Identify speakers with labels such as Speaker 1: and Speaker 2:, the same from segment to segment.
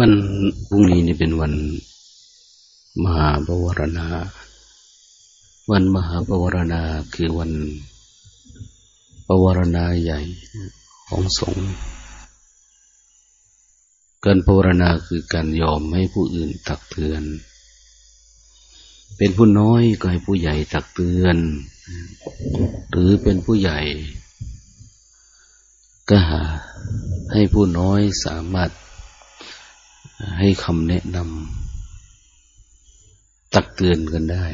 Speaker 1: วันพรุ่งนี้นี่เป็นวันมหาบวรณา วันมหาบวรณาคือวันบวรณาใหญ่ของสงฆ์การภาวนาคือการยอมให้ผู้อื่นตักเตือน เป็นผู้น้อยก็ให้ผู้ใหญ่ตักเตือน หรือเป็นผู้ใหญ่ ก็หาให้ผู้น้อยสามารถ ให้คำแนะนำตักเตือนกันได้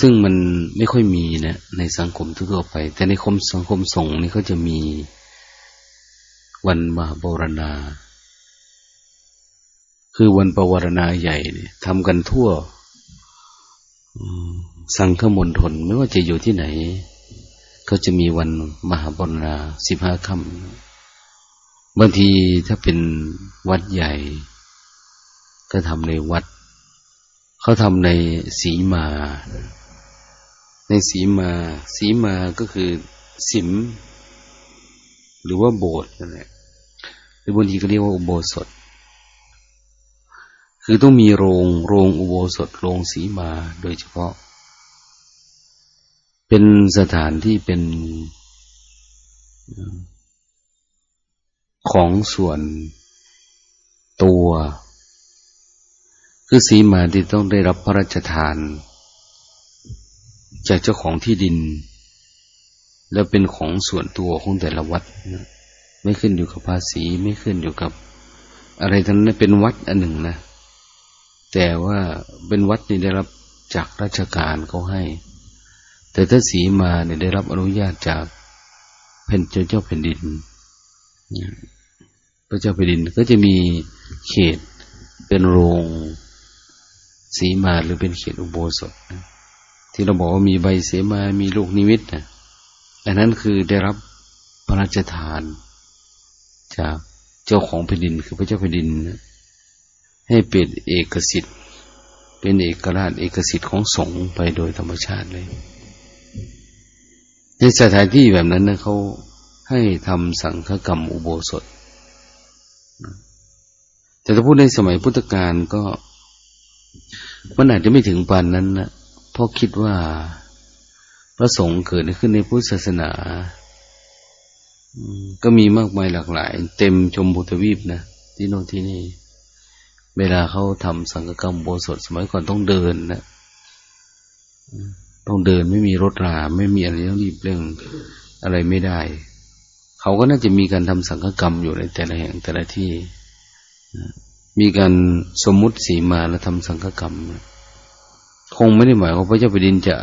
Speaker 1: ซึ่งมันไม่ค่อยมีนะในสังคมทั่วไป แต่ในคมสังคมสงฆ์นี่เขาจะมีวันมหาบรณา คือวันปวารณาใหญ่เนี่ยทำกันทั่วสังฆมณฑลไม่ว่าจะอยู่ที่ไหน ก็จะมีวันมหาบรณาสิบห้าค่ำ บางทีถ้าเป็นวัดใหญ่ ก็ทำในวัด เขาทำในสีมา ในสีมา สีมาก็คือสิม หรือว่าโบสถ์นั่นแหละหรือบางทีก็เรียกว่าอุโบสถ คือต้องมีโรงโรงอุโบสถโรงสีมาโดยเฉพาะ เป็นสถานที่เป็น ของส่วนตัว คือสีมาที่ต้องได้รับพระราชทาน จากเจ้าของที่ดิน แล้วเป็นของส่วนตัวของแต่ละวัดนะไม่ขึ้นอยู่กับภาษีไม่ขึ้นอยู่กับ อะไรทั้งนั้นเป็นวัดอันหนึ่งนะ แต่ว่าเป็นวัดนี่ได้รับจากราชการเขาให้ แต่ถ้าสีมาเนี่ยได้รับอนุญาตจากแผ่นเจ้าเจ้าแผ่นดิน พระเจ้าแผ่นดินก็จะมีเขตเป็นโรงสีมาหรือเป็นเขตอุโบสถที่เราบอกว่ามีใบเสมา มีลูกนิมิตนะอันนั้นคือได้รับพระราชทาน จากเจ้าของแผ่นดิน คือพระเจ้าแผ่นดินให้เป็นเอกสิทธิ์ เป็นเอกราชเอกสิทธิ์ของสงฆ์ไปโดยธรรมชาติเลย ในสถานที่แบบนั้นนะเขา ให้ทำสังฆกรรมอุโบสถ แต่ถ้าพูดในสมัยพุทธกาลก็ มันอาจจะไม่ถึงปานนั้นนะเพราะคิดว่าพระสงฆ์เกิดขึ้นในพุทธศาสนา ก็มีมากมายหลากหลาย เต็มชมพูทวีปนะที่โน่นที่นี่ เวลาเขาทำสังฆกรรมโบสถสมัยก่อนต้องเดินนะต้องเดินไม่มีรถรา ไม่มีอะไรต้องรีบเร่งอะไรไม่ได้ เขาก็น่าจะมีการทำสังฆกรรมอยู่ในแต่ละแห่งแต่ละที่ มีการสมมุติสีมาแล้วทำสังฆกรรม คงไม่ได้หมายว่าพระเจ้าแผ่นดินจะ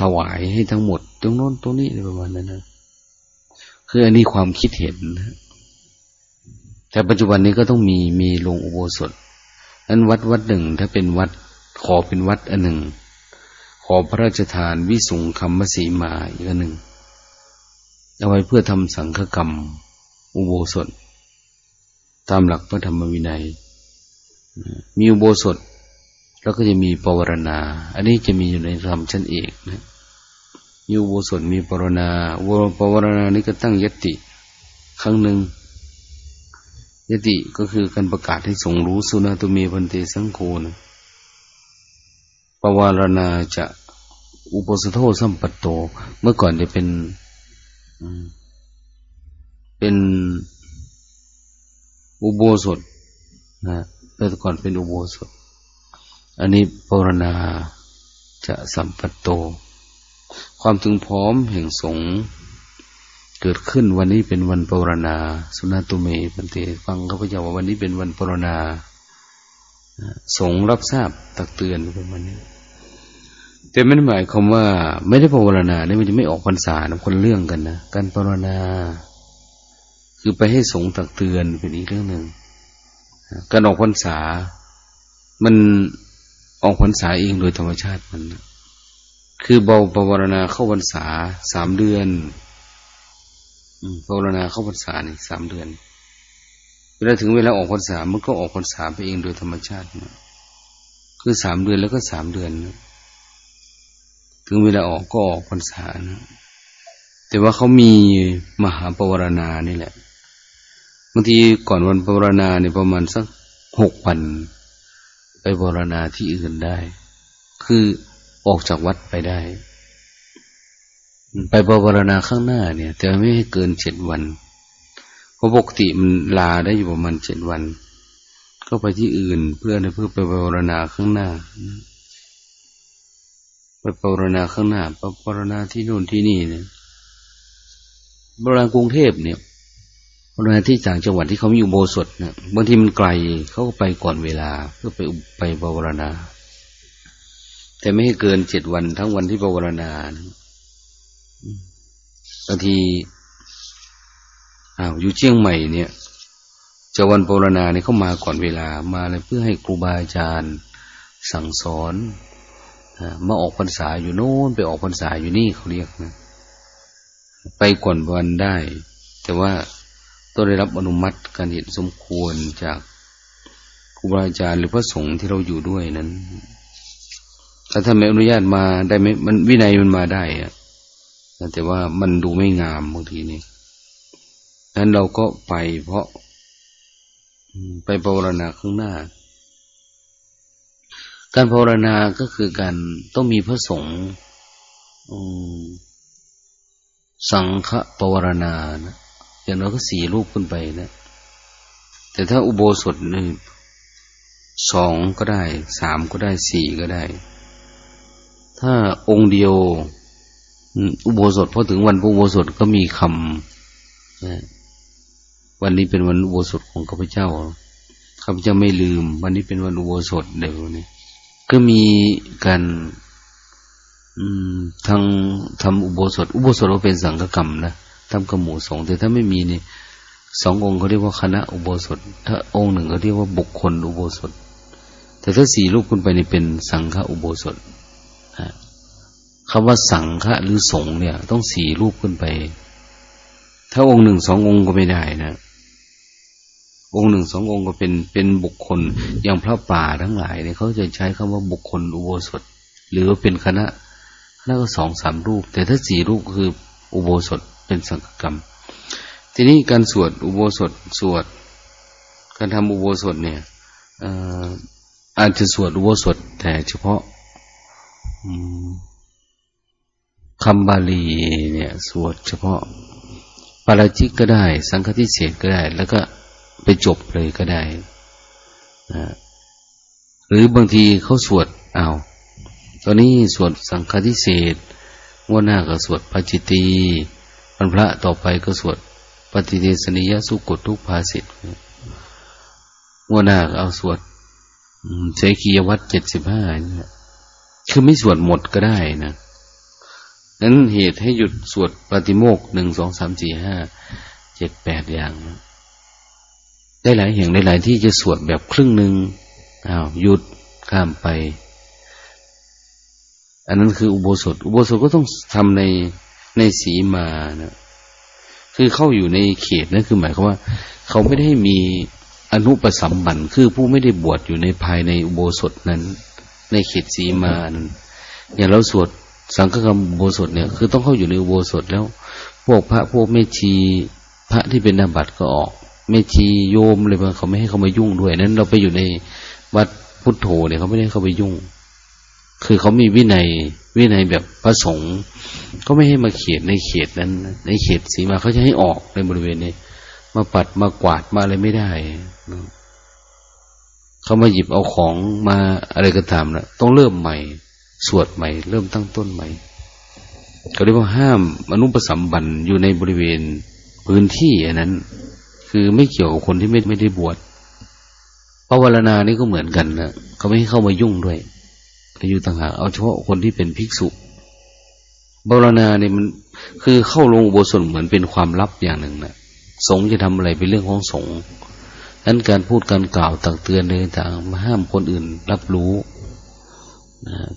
Speaker 1: ถวายให้ทั้งหมด ตรงโน้นตรงนี้ประมาณนั้นนะคืออันนี้ความคิดเห็นนะแต่ปัจจุบันนี้ก็ต้องมีมีโรงอุโบสถนั้นวัดวัดหนึ่งถ้าเป็นวัดขอเป็นวัดอันหนึ่ง ขอพระราชทานวิสุงคำมสีมาอีกอันหนึ่ง เอาไว้เพื่อทำสังฆกรรม อุโบสถ ตามหลักพระธรรมวินัย มีอุโบสถ แล้วก็จะมีปวารณา อันนี้จะมีอยู่ในธรรมชั้นเอกนะมีอุโบสถมีปวรณาอุปวารณานี้ก็ตั้งยติ ครั้งหนึ่งยติก็คือการประกาศให้สงรู้สุนาตุเมพันเตสังโฆนะปวารณาจะอุปสโทสัมปัตโต เมื่อก่อนจะเป็น เป็นอุโบสถนะเมื่อก่อนเป็นอุโบสถ อันนี้ปรณาจะสัมปัตโต ความถึงพร้อมแห่งสงเกิดขึ้นวันนี้เป็นวันปรณา สุนาตุเมปันเตฟังเขาพเจ้าว่าวันนี้เป็นวันปรณาสงรับทราบตักเตือนประมาณนี้ แต่ไม่ได้หมายความว่า ไม่ได้ปรณาเนี่ยมันจะไม่ออกพรรษานะคนเรื่องกันนะการปรณาคือไปให้สงตักเตือนเป็นอีกเรื่องหนึ่งการออกพรรษา มันออกพรรษาเองโดยธรรมชาติมันนะคือเบาปวารณาเข้าพรรษาสามเดือนภาวนาเข้าพรรษานี่สามเดือน เวลาถึงเวลาออกพรรษามันก็ออกพรรษาไปเองโดยธรรมชาตินะคือสามเดือนแล้วก็สามเดือนนะ ถึงเวลาออกก็ออกพรรษานะแต่ว่าเขามีมหาปวารณานี่แหละบางทีก่อนวันภาวนาเนี่ยประมาณสักหกวันไปภาวนาที่อื่นได้ คือออกจากวัดไปได้ ไปภาวนาข้างหน้าเนี่ย แต่ไม่ให้เกินเจ็ดวัน เพราะปกติมันลาได้อยู่ประมาณเจ็ดวัน ก็ไปที่อื่นเพื่อเพื่อไปภาวนาข้างหน้า ไปภาวนาข้างหน้าไปภาวนาที่นู่นที่นี่เนี่ยบริเวณกรุงเทพเนี่ยบริเวณที่ต่างจังหวัดที่เขามีอุโบสถเนี่ยบางทีมันไกลเขาก็ไปก่อนเวลาเพื่อไปไปภาวนา แต่ไม่ให้เกินเจ็ดวันทั้งวันที่ภาวนาบางทีอ้าวอยู่เชียงใหม่เนี่ยจะวันภาวนาเนี่ยเขามาก่อนเวลามาเลยเพื่อให้ครูบาอาจารย์สั่งสอน มาออกพรรษาอยู่โน้นไปออกพรรษาอยู่นี่เขาเรียกนะ ไปก่อนวันได้ แต่ว่าต้องได้รับอนุมัติการเห็นสมควรจากครูบาอาจารย์หรือพระสงฆ์ที่เราอยู่ด้วยนั้น ถ้าท่านไม่อนุญาตมาได้ไหมมันวินัยมันมาได้อะแต่ว่ามันดูไม่งามบางทีนี่นั้นเราก็ไปเพราะไปภาวนาข้างหน้า การภาวนาก็คือการต้องมีพระสงฆ์สังฆปวารณานะอย่างน้อยก็สี่รูปขึ้นไปนะแต่ถ้าอุโบสถนี่สองก็ได้สามก็ได้สี่ก็ได้ ถ้าองค์เดียว อุโบสถพอถึงวันอุโบสถก็มีคำนะวันนี้เป็นวันอุโบสถของข้าพเจ้าข้าพเจ้าไม่ลืม วันนี้เป็นวันอุโบสถเดี๋ยวนี้ ก็มีการทางทำอุโบสถ อุโบสถก็เป็นสังฆกรรมนะทำกระหมูสงแต่ถ้าไม่มีนี่สององค์เขาเรียกว่าคณะอุโบสถ ถ้าองค์หนึ่งเขาเรียกว่าบุคคลอุโบสถ แต่ถ้าสี่รูปขึ้นไปนี่เป็นสังฆอุโบสถคำว่าสังฆหรือสงเนี่ย ต้องสี่รูปขึ้นไป ถ้าองค์หนึ่งสององค์ก็ไม่ได้นะ องค์หนึ่งสององค์ก็เป็นเป็นบุคคลอย่างพระป่าทั้งหลายเนี่ยเขาจะใช้คำว่าบุคคลอุโบสถ หรือว่าเป็นคณะแล้วก็สองสามรูป แต่ถ้าสี่รูปคืออุโบสถเป็นสังฆกรรม ทีนี้การสวดอุโบสถสวด การทำอุโบสถเนี่ยอาจจะสวดอุโบสถ แต่เฉพาะคำบาลีเนี่ย สวดเฉพาะปาราชิกก็ได้ สังฆทิเศษก็ได้ แล้วก็ ไปจบเลยก็ได้นะหรือบางทีเขาสวดเอาตอนนี้สวดสังฆทิเศษงวดหน้าก็สวดปัจิตีวันพระต่อไปก็สวดปฏิเทศนิยสุกุทุกภาสิตงวดหน้าเอาสวดเสกียวัตเจ็ดสิบห้าเนี่ยคือไม่สวดหมดก็ได้นะนั้นเหตุให้หยุดสวดปฏิโมกหนึ่งสองสามสี่ห้าเจ็ดแปดอย่าง ได้หลายแห่งได้หลายที่จะสวดแบบครึ่งหนึ่งอ้าวหยุดข้ามไป อันนั้นคืออุโบสถ อุโบสถก็ต้องทำในในสีมานะคือเข้าอยู่ในเขตนั่นคือหมายความว่า เขาไม่ได้มีอนุปสัมบันคือผู้ไม่ได้บวชอยู่ในภายในอุโบสถนั้น ในเขตสีมานั้นอย่างเราสวดสังฆกรรมอุโบสถเนี่ย คือต้องเข้าอยู่ในอุโบสถแล้ว พวกพระพวกแม่ชีพระที่เป็นนาบัตก็ออก แม่ชีโยมอะไรบาเขาไม่ให้เขามายุ่งด้วย นั้น เราไปอยู่ในวัดพุทโธเนี่ยเขาไม่ได้เข้าไปยุ่ง คือเขามีวินัยวินัยแบบพระสงฆ์ก็ไม่ให้มาเขียนในเขตนั้น ในเขตสีมาเขาจะให้ออกในบริเวณนี้ มาปัดมากวาดมาอะไรไม่ได้เขามาหยิบเอาของมาอะไรก็ตามนะต้องเริ่มใหม่ สวดใหม่ เริ่มตั้งต้นใหม่เขาเรียกว่าห้ามมนุษย์ประสัมบันอยู่ในบริเวณพื้นที่อันนั้น คือไม่เกี่ยวกับคนที่ไม่ไม่ได้บวชภาวนานี่ก็เหมือนกันนะเขาไม่ให้เข้ามายุ่งด้วยอายุต่างหากเอาเฉพาะคนที่เป็นภิกษุบรณาเนี่ยมัน คือเข้าลงอุโบสถเหมือนเป็นความลับอย่างหนึ่งนะสงจะทำอะไรเป็นเรื่องของสงนั้นการพูดการกล่าวตักเตือนเลยต่างมาห้ามคนอื่นรับรู้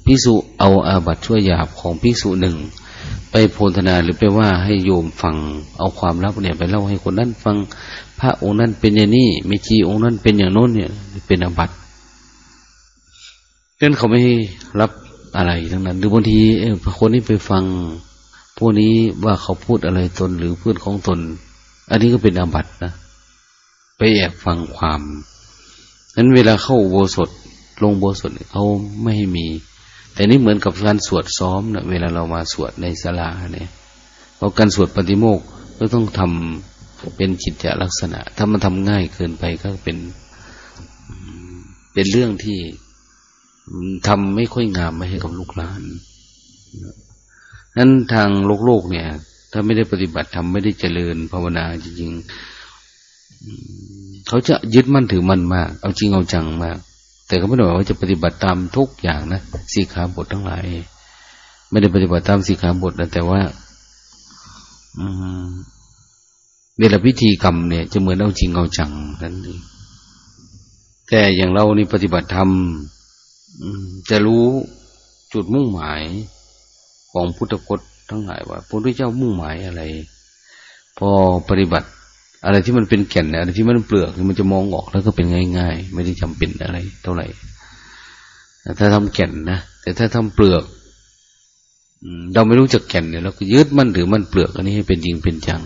Speaker 1: ภิกษุเอาอาบัตช่วยหยาบของภิกษุหนึ่ง ไปโพธนาหรือไปว่าให้โยมฟัง เอาความลับเนี่ย ไปเล่าให้คนนั้นฟัง พระองค์นั้นเป็นอย่างนี้ม่ชีองค์นั้นเป็นอย่างโน้นเนี่ย เป็นอบัติเพราะนั้นเขาไม่รับอะไรทั้งนั้น หรือบางทีคนนี้ไปฟัง พวกนี้ว่าเขาพูดอะไรตนหรือเพื่อนของตน อันนี้ก็เป็นอาบัตินะ ไปแอบฟังความนั้นเวลาเข้าโบสถลงโบสถเขาไม่ให้มี แต่นี่เหมือนกับการสวดซ้อมนะเวลาเรามาสวดในศาลาเนี่ยเพราะการสวดปฏิโมกก็ต้องทำเป็นจิตจลักษณะ ถ้ามันทำง่ายเกินไปก็เป็นเป็นเรื่องที่ทำไม่ค่อยงามไม่ให้กับลูกหลานนั้นทางโลกโลกเนี่ย ถ้าไม่ได้ปฏิบัติทำไม่ได้เจริญภาวนาจริงๆเขาจะยึดมั่นถือมั่นมาก เอาจริงเอาจังมาก แต่เขาไม่ได้บอกว่าจะปฏิบัติตามทุกอย่างนะสีขาบททั้งหลาย ไม่ได้ปฏิบัติตามสีขาบทนะแต่ว่าเวลาพิธีกรรมเนี่ยจะเหมือนเอาจริงเอาจังนั่นเองแต่อย่างเรานี่ปฏิบัติธรรมจะรู้จุดมุ่งหมายของพุทธพจน์ทั้งหลายว่าพระพุทธเจ้ามุ่งหมายอะไร พอปฏิบัติ อะไรที่มันเป็นแก่นอะไรที่มันเปลือกมันจะมองออกแล้วก็เป็นง่าย ๆ ไม่ได้จำเป็นอะไรเท่าไหร่ ถ้าทำแก่นนะแต่ถ้าทำเปลือกเราไม่รู้จักแก่นเนี่ยเราก็ยึดมันหรือมันเปลือกอันนี้ให้เป็นจริงเป็นจัง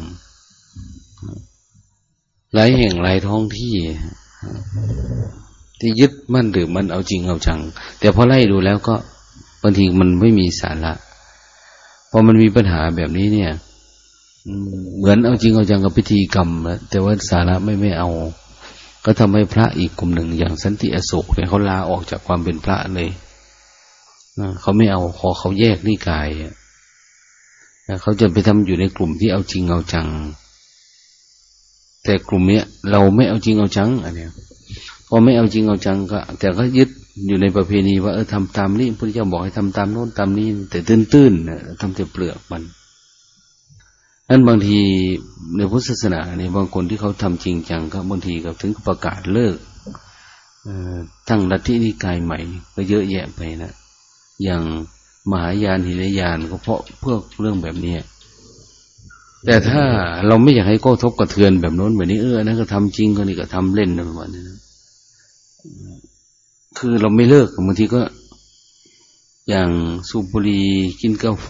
Speaker 1: หลายแห่งหลายท้องที่ ที่ยึดมั่นหรือมันเอาจริงเอาจัง แต่พอไล่ดูแล้วก็บางทีมันไม่มีสาระพอมันมีปัญหาแบบนี้เนี่ย เหมือนเอาจริงเอาจังกับพิธีกรรมแต่ว่าสาระไม่ไม่เอา ก็ทำให้พระอีกกลุ่มหนึ่งอย่างสันติอโศกเนี่ยเขาลาออกจากความเป็นพระเลยเขาไม่เอาขอเขาแยกนิกายเขาจะไปทำอยู่ในกลุ่มที่เอาจริงเอาจัง แต่กลุ่มเนี้ย เราไม่เอาจริงเอาจังอันเนี้ยพอไม่เอาจริงเอาจังก็ แต่ก็ยึดอยู่ในประเพณีว่าเออทำตามนี้พระเจ้าบอกให้ทำตามโน้นตามนี้ แต่ตื้นๆทำแต่เปลือกมัน นั้นบางทีในพุทธศาสนาเนี่ยบางคนที่เขาทำจริงจังก็บางทีก็ถึงประกาศเลิกทั้งลัทธินิกายใหม่ ก็เยอะแยะไปนะอย่างมหายานหินยานก็เพราะเพื่อเรื่องแบบนี้แต่ถ้าเราไม่อยากให้ก็ทบกระเทือนแบบน้นแบบนี้เออนั่นก็ทำจริงก็นี่ก็ทำเล่นประมาณนี้นะคือเราไม่เลิกบางทีก็ อย่างสูบบุหรี่กินกาแฟ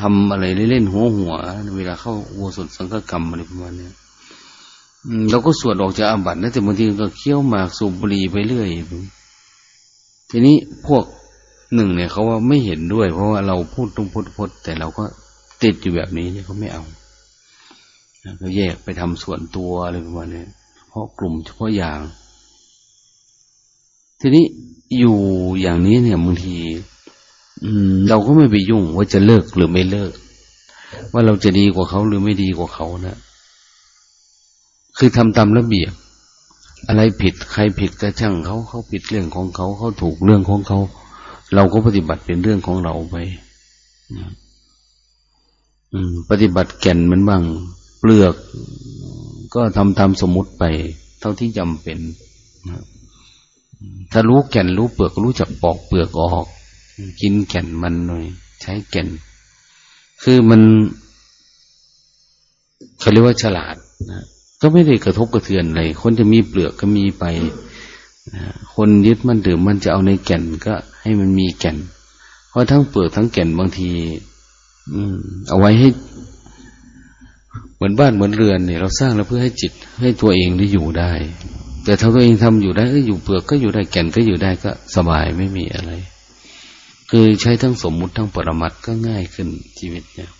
Speaker 1: ทำอะไรเล่นๆหัวหัวเวลาเข้าวัวสดสังฆกรรมอะไรประมาณนี้เราก็สวดออกจากอาบัตินะแต่บางทีก็เคี้ยวหมากสูบบุหรี่ไปเรื่อยทีนี้พวกหนึ่งเนี่ยเขาว่าไม่เห็นด้วย เพราะว่าเราพูดตรงพุทพจน์แต่เราก็ติดอยู่แบบนี้เนี่ยเขาไม่เอาก็แยกไปทำส่วนตัวอะไรประมาณนี้เพราะกลุ่มเฉพาะอย่าง ทีนี้อยู่อย่างนี้เนี่ยบางที อืม เราก็ไม่ไปยุ่งว่าจะเลิกหรือไม่เลิก ว่าเราจะดีกว่าเขาหรือไม่ดีกว่าเขานะคือทำตามระเบียบ อะไรผิดใครผิดก็ช่างเขาเขาผิดเรื่องของเขาเขาถูกเรื่องของเขา เราก็ปฏิบัติเป็นเรื่องของเราไปปฏิบัติแก่นมันบ้างเปลือก ก็ทำตามสมมุติไป เท่าที่จำเป็นถ้ารู้แก่นรู้เปลือกรู้จักปอกเปลือกออก กินแก่นมันหน่อย ใช้แก่น คือมันเขาเรียกว่าฉลาดนะก็ไม่ได้กระทบกระเทือนอะไรคนจะมีเปลือกก็มีไปคนยึดมันถือมันจะเอาในแก่นก็ให้มันมีแก่น เพราะทั้งเปลือกทั้งแก่นบางที อืม เอาไว้ให้ เหมือนบ้านเหมือนเรือนเนี่ย เราสร้างแล้วเพื่อให้จิต ให้ตัวเองได้อยู่ได้ แต่ถ้าตัวเองทำอยู่ได้ก็อยู่เปลือกก็อยู่ได้แก่นก็อยู่ได้ก็สบายไม่มีอะไร คือใช้ทั้งสมมุติทั้งปรมัตก็ง่ายขึ้นชีวิตเนี่ย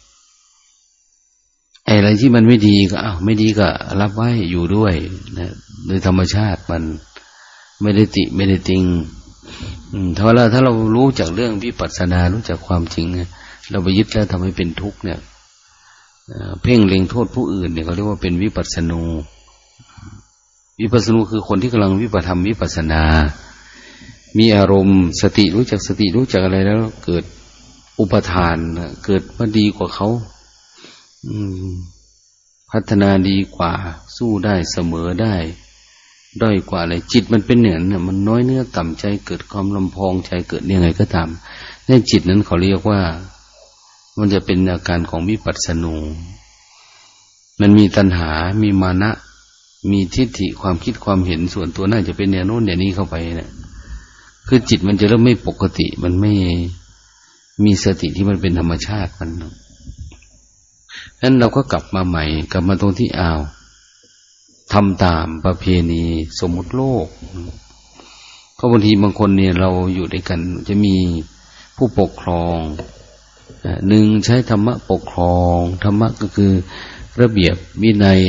Speaker 1: อะไรที่มันไม่ดีก็อ้าวไม่ดีก็ รับไว้อยู่ด้วยนะโดยธรรมชาติมันไม่ได้ติไม่ได้ติงถ้าเราถ้าเรารู้จากเรื่องวิปัสสนารู้จักความจริงเราไปยึดแล้วทำให้เป็นทุกข์เนี่ยเพ่งเล็งโทษผู้อื่นเนี่ยเขาเรียกว่าเป็นวิปัสสนู วิปัสสนูคือคนที่กำลังวิปัธรรมวิปัสสนา มีอารมณ์สติรู้จักสติรู้จักอะไรแล้ว เกิดอุปทานเกิดมาดีกว่าเขาพัฒนาดีกว่า สู้ได้เสมอได้ ด้อยกว่าเลยจิตมันเป็นเหนือเนี่ยมันน้อยเนื้อต่ำใจเกิดความลำพองใจเกิดยังไงก็ตามในจิตนั้นเขาเรียกว่า มันจะเป็นอาการของมิปัสสนูมันมีตัณหา มีมานะ มีทิฏฐิความคิดความเห็นส่วนตัวน่าจะเป็นแนวโน้นแนวนี้เข้าไปเนะี่ย คือจิตมันจะเริ่มไม่ปกติ มันไม่มีสติที่มันเป็นธรรมชาติมันนั้นเราก็กลับมาใหม่ กลับมาตรงที่อ้าวทำตามประเพณีสมมุติโลกเพราะบางทีบางคนเนี่ยเราอยู่ด้วยกัน จะมีผู้ปกครองหนึ่งใช้ธรรมะปกครองธรรมะก็คือระเบียบวินัย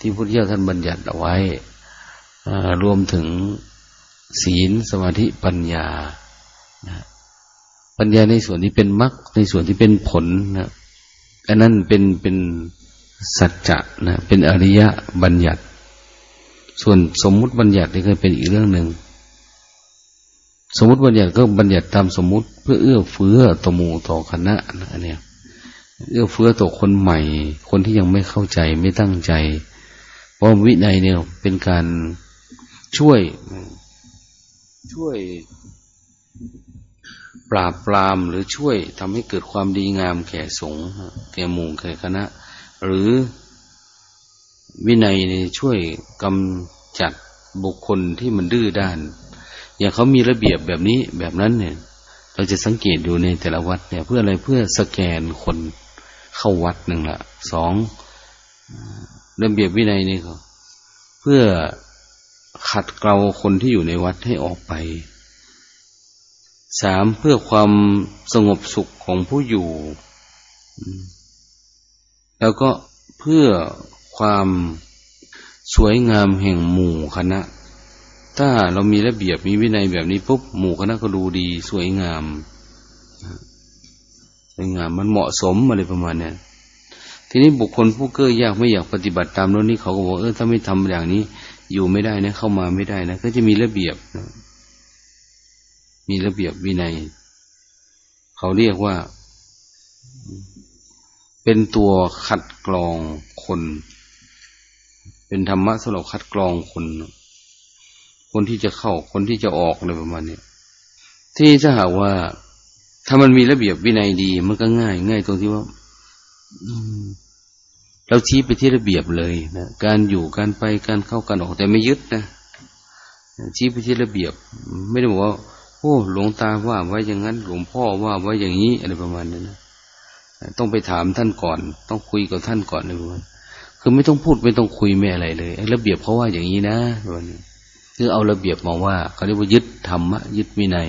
Speaker 1: ที่พระพุทธเจ้าท่านบัญญัติเอาไว้รวมถึง ศีลสมาธิปัญญาปัญญาในส่วนที่เป็นมรรคในส่วนที่เป็นผลนะอันนั้นเป็นเป็นสัจจะนะเป็นอริยบัญญัติ ส่วนสมมุติบัญญัตินี่ก็เป็นอีกเรื่องหนึ่งสมมุติบัญญัติก็บัญญัติตามสมมุติ เพื่อเอื้อเฟื้อต่อหมู่ต่อคณะนะเนี่ยเอื้อเฟื้อต่อคนใหม่ คนที่ยังไม่เข้าใจไม่ตั้งใจเพราะวินัยเนี่ยเป็นการช่วย ช่วยปราบปรามหรือช่วยทำให้เกิดความดีงามแก่สงฆ์แก่หมู่แก่คณะ หรือวินัยเนี่ยช่วยกำจัดบุคคลที่มันดื้อด้าน อย่างเขามีระเบียบแบบนี้แบบนั้นเนี่ย เราจะสังเกตดูในแต่ละวัดเนี่ย เพื่ออะไรเพื่อสแกนคนเข้าวัดหนึ่งละสองระเบียบวินัยนี่ก็เพื่อ ขัดเกลาคนที่อยู่ในวัดให้ออกไปสามเพื่อความสงบสุขของผู้อยู่ แล้วก็เพื่อความสวยงามแห่งหมู่คณะ ถ้าเรามีระเบียบมีวินัยแบบนี้ปุ๊บหมู่คณะก็ดูดี สวยงามสวยงามมันเหมาะสมอะไรประมาณนี้ทีนี้บุคคลผู้เก้อยากไม่อยากปฏิบัติตามโน้นนี้เขาก็บอกเออถ้าไม่ทำอย่างนี้ อยู่ไม่ได้นะ เข้ามาไม่ได้นะ ก็จะมีระเบียบนะมีระเบียบวินัย เขาเรียกว่า เป็นตัวคัดกรองคน เป็นธรรมะสำหรับคัดกรองคน คนที่จะเข้า คนที่จะออกอะไรประมาณนี้ที่ถ้าหากว่า ถ้ามันมีระเบียบวินัยดี มันก็ง่าย ง่ายตรงที่ว่า เราชี้ไปที่ระเบียบเลยนะการอยู่การไปการเข้าการออกแต่ไม่ยึดนะชี้ไปที่ระเบียบ ไม่ได้บอกว่า โอ้หลวงตาว่าไว้อย่างนั้น หลวงพ่อว่าไว้อย่างนี้อะไรประมาณนั้นนะต้องไปถามท่านก่อน ต้องคุยกับท่านก่อนเลยว่าคือไม่ต้องพูดไม่ต้องคุยไม่อะไรเลยระเบียบเขาว่าอย่างนี้นะวันนี้คือเอาระเบียบมาว่าเขาเรียกว่ายึดธรรมะยึดวินัย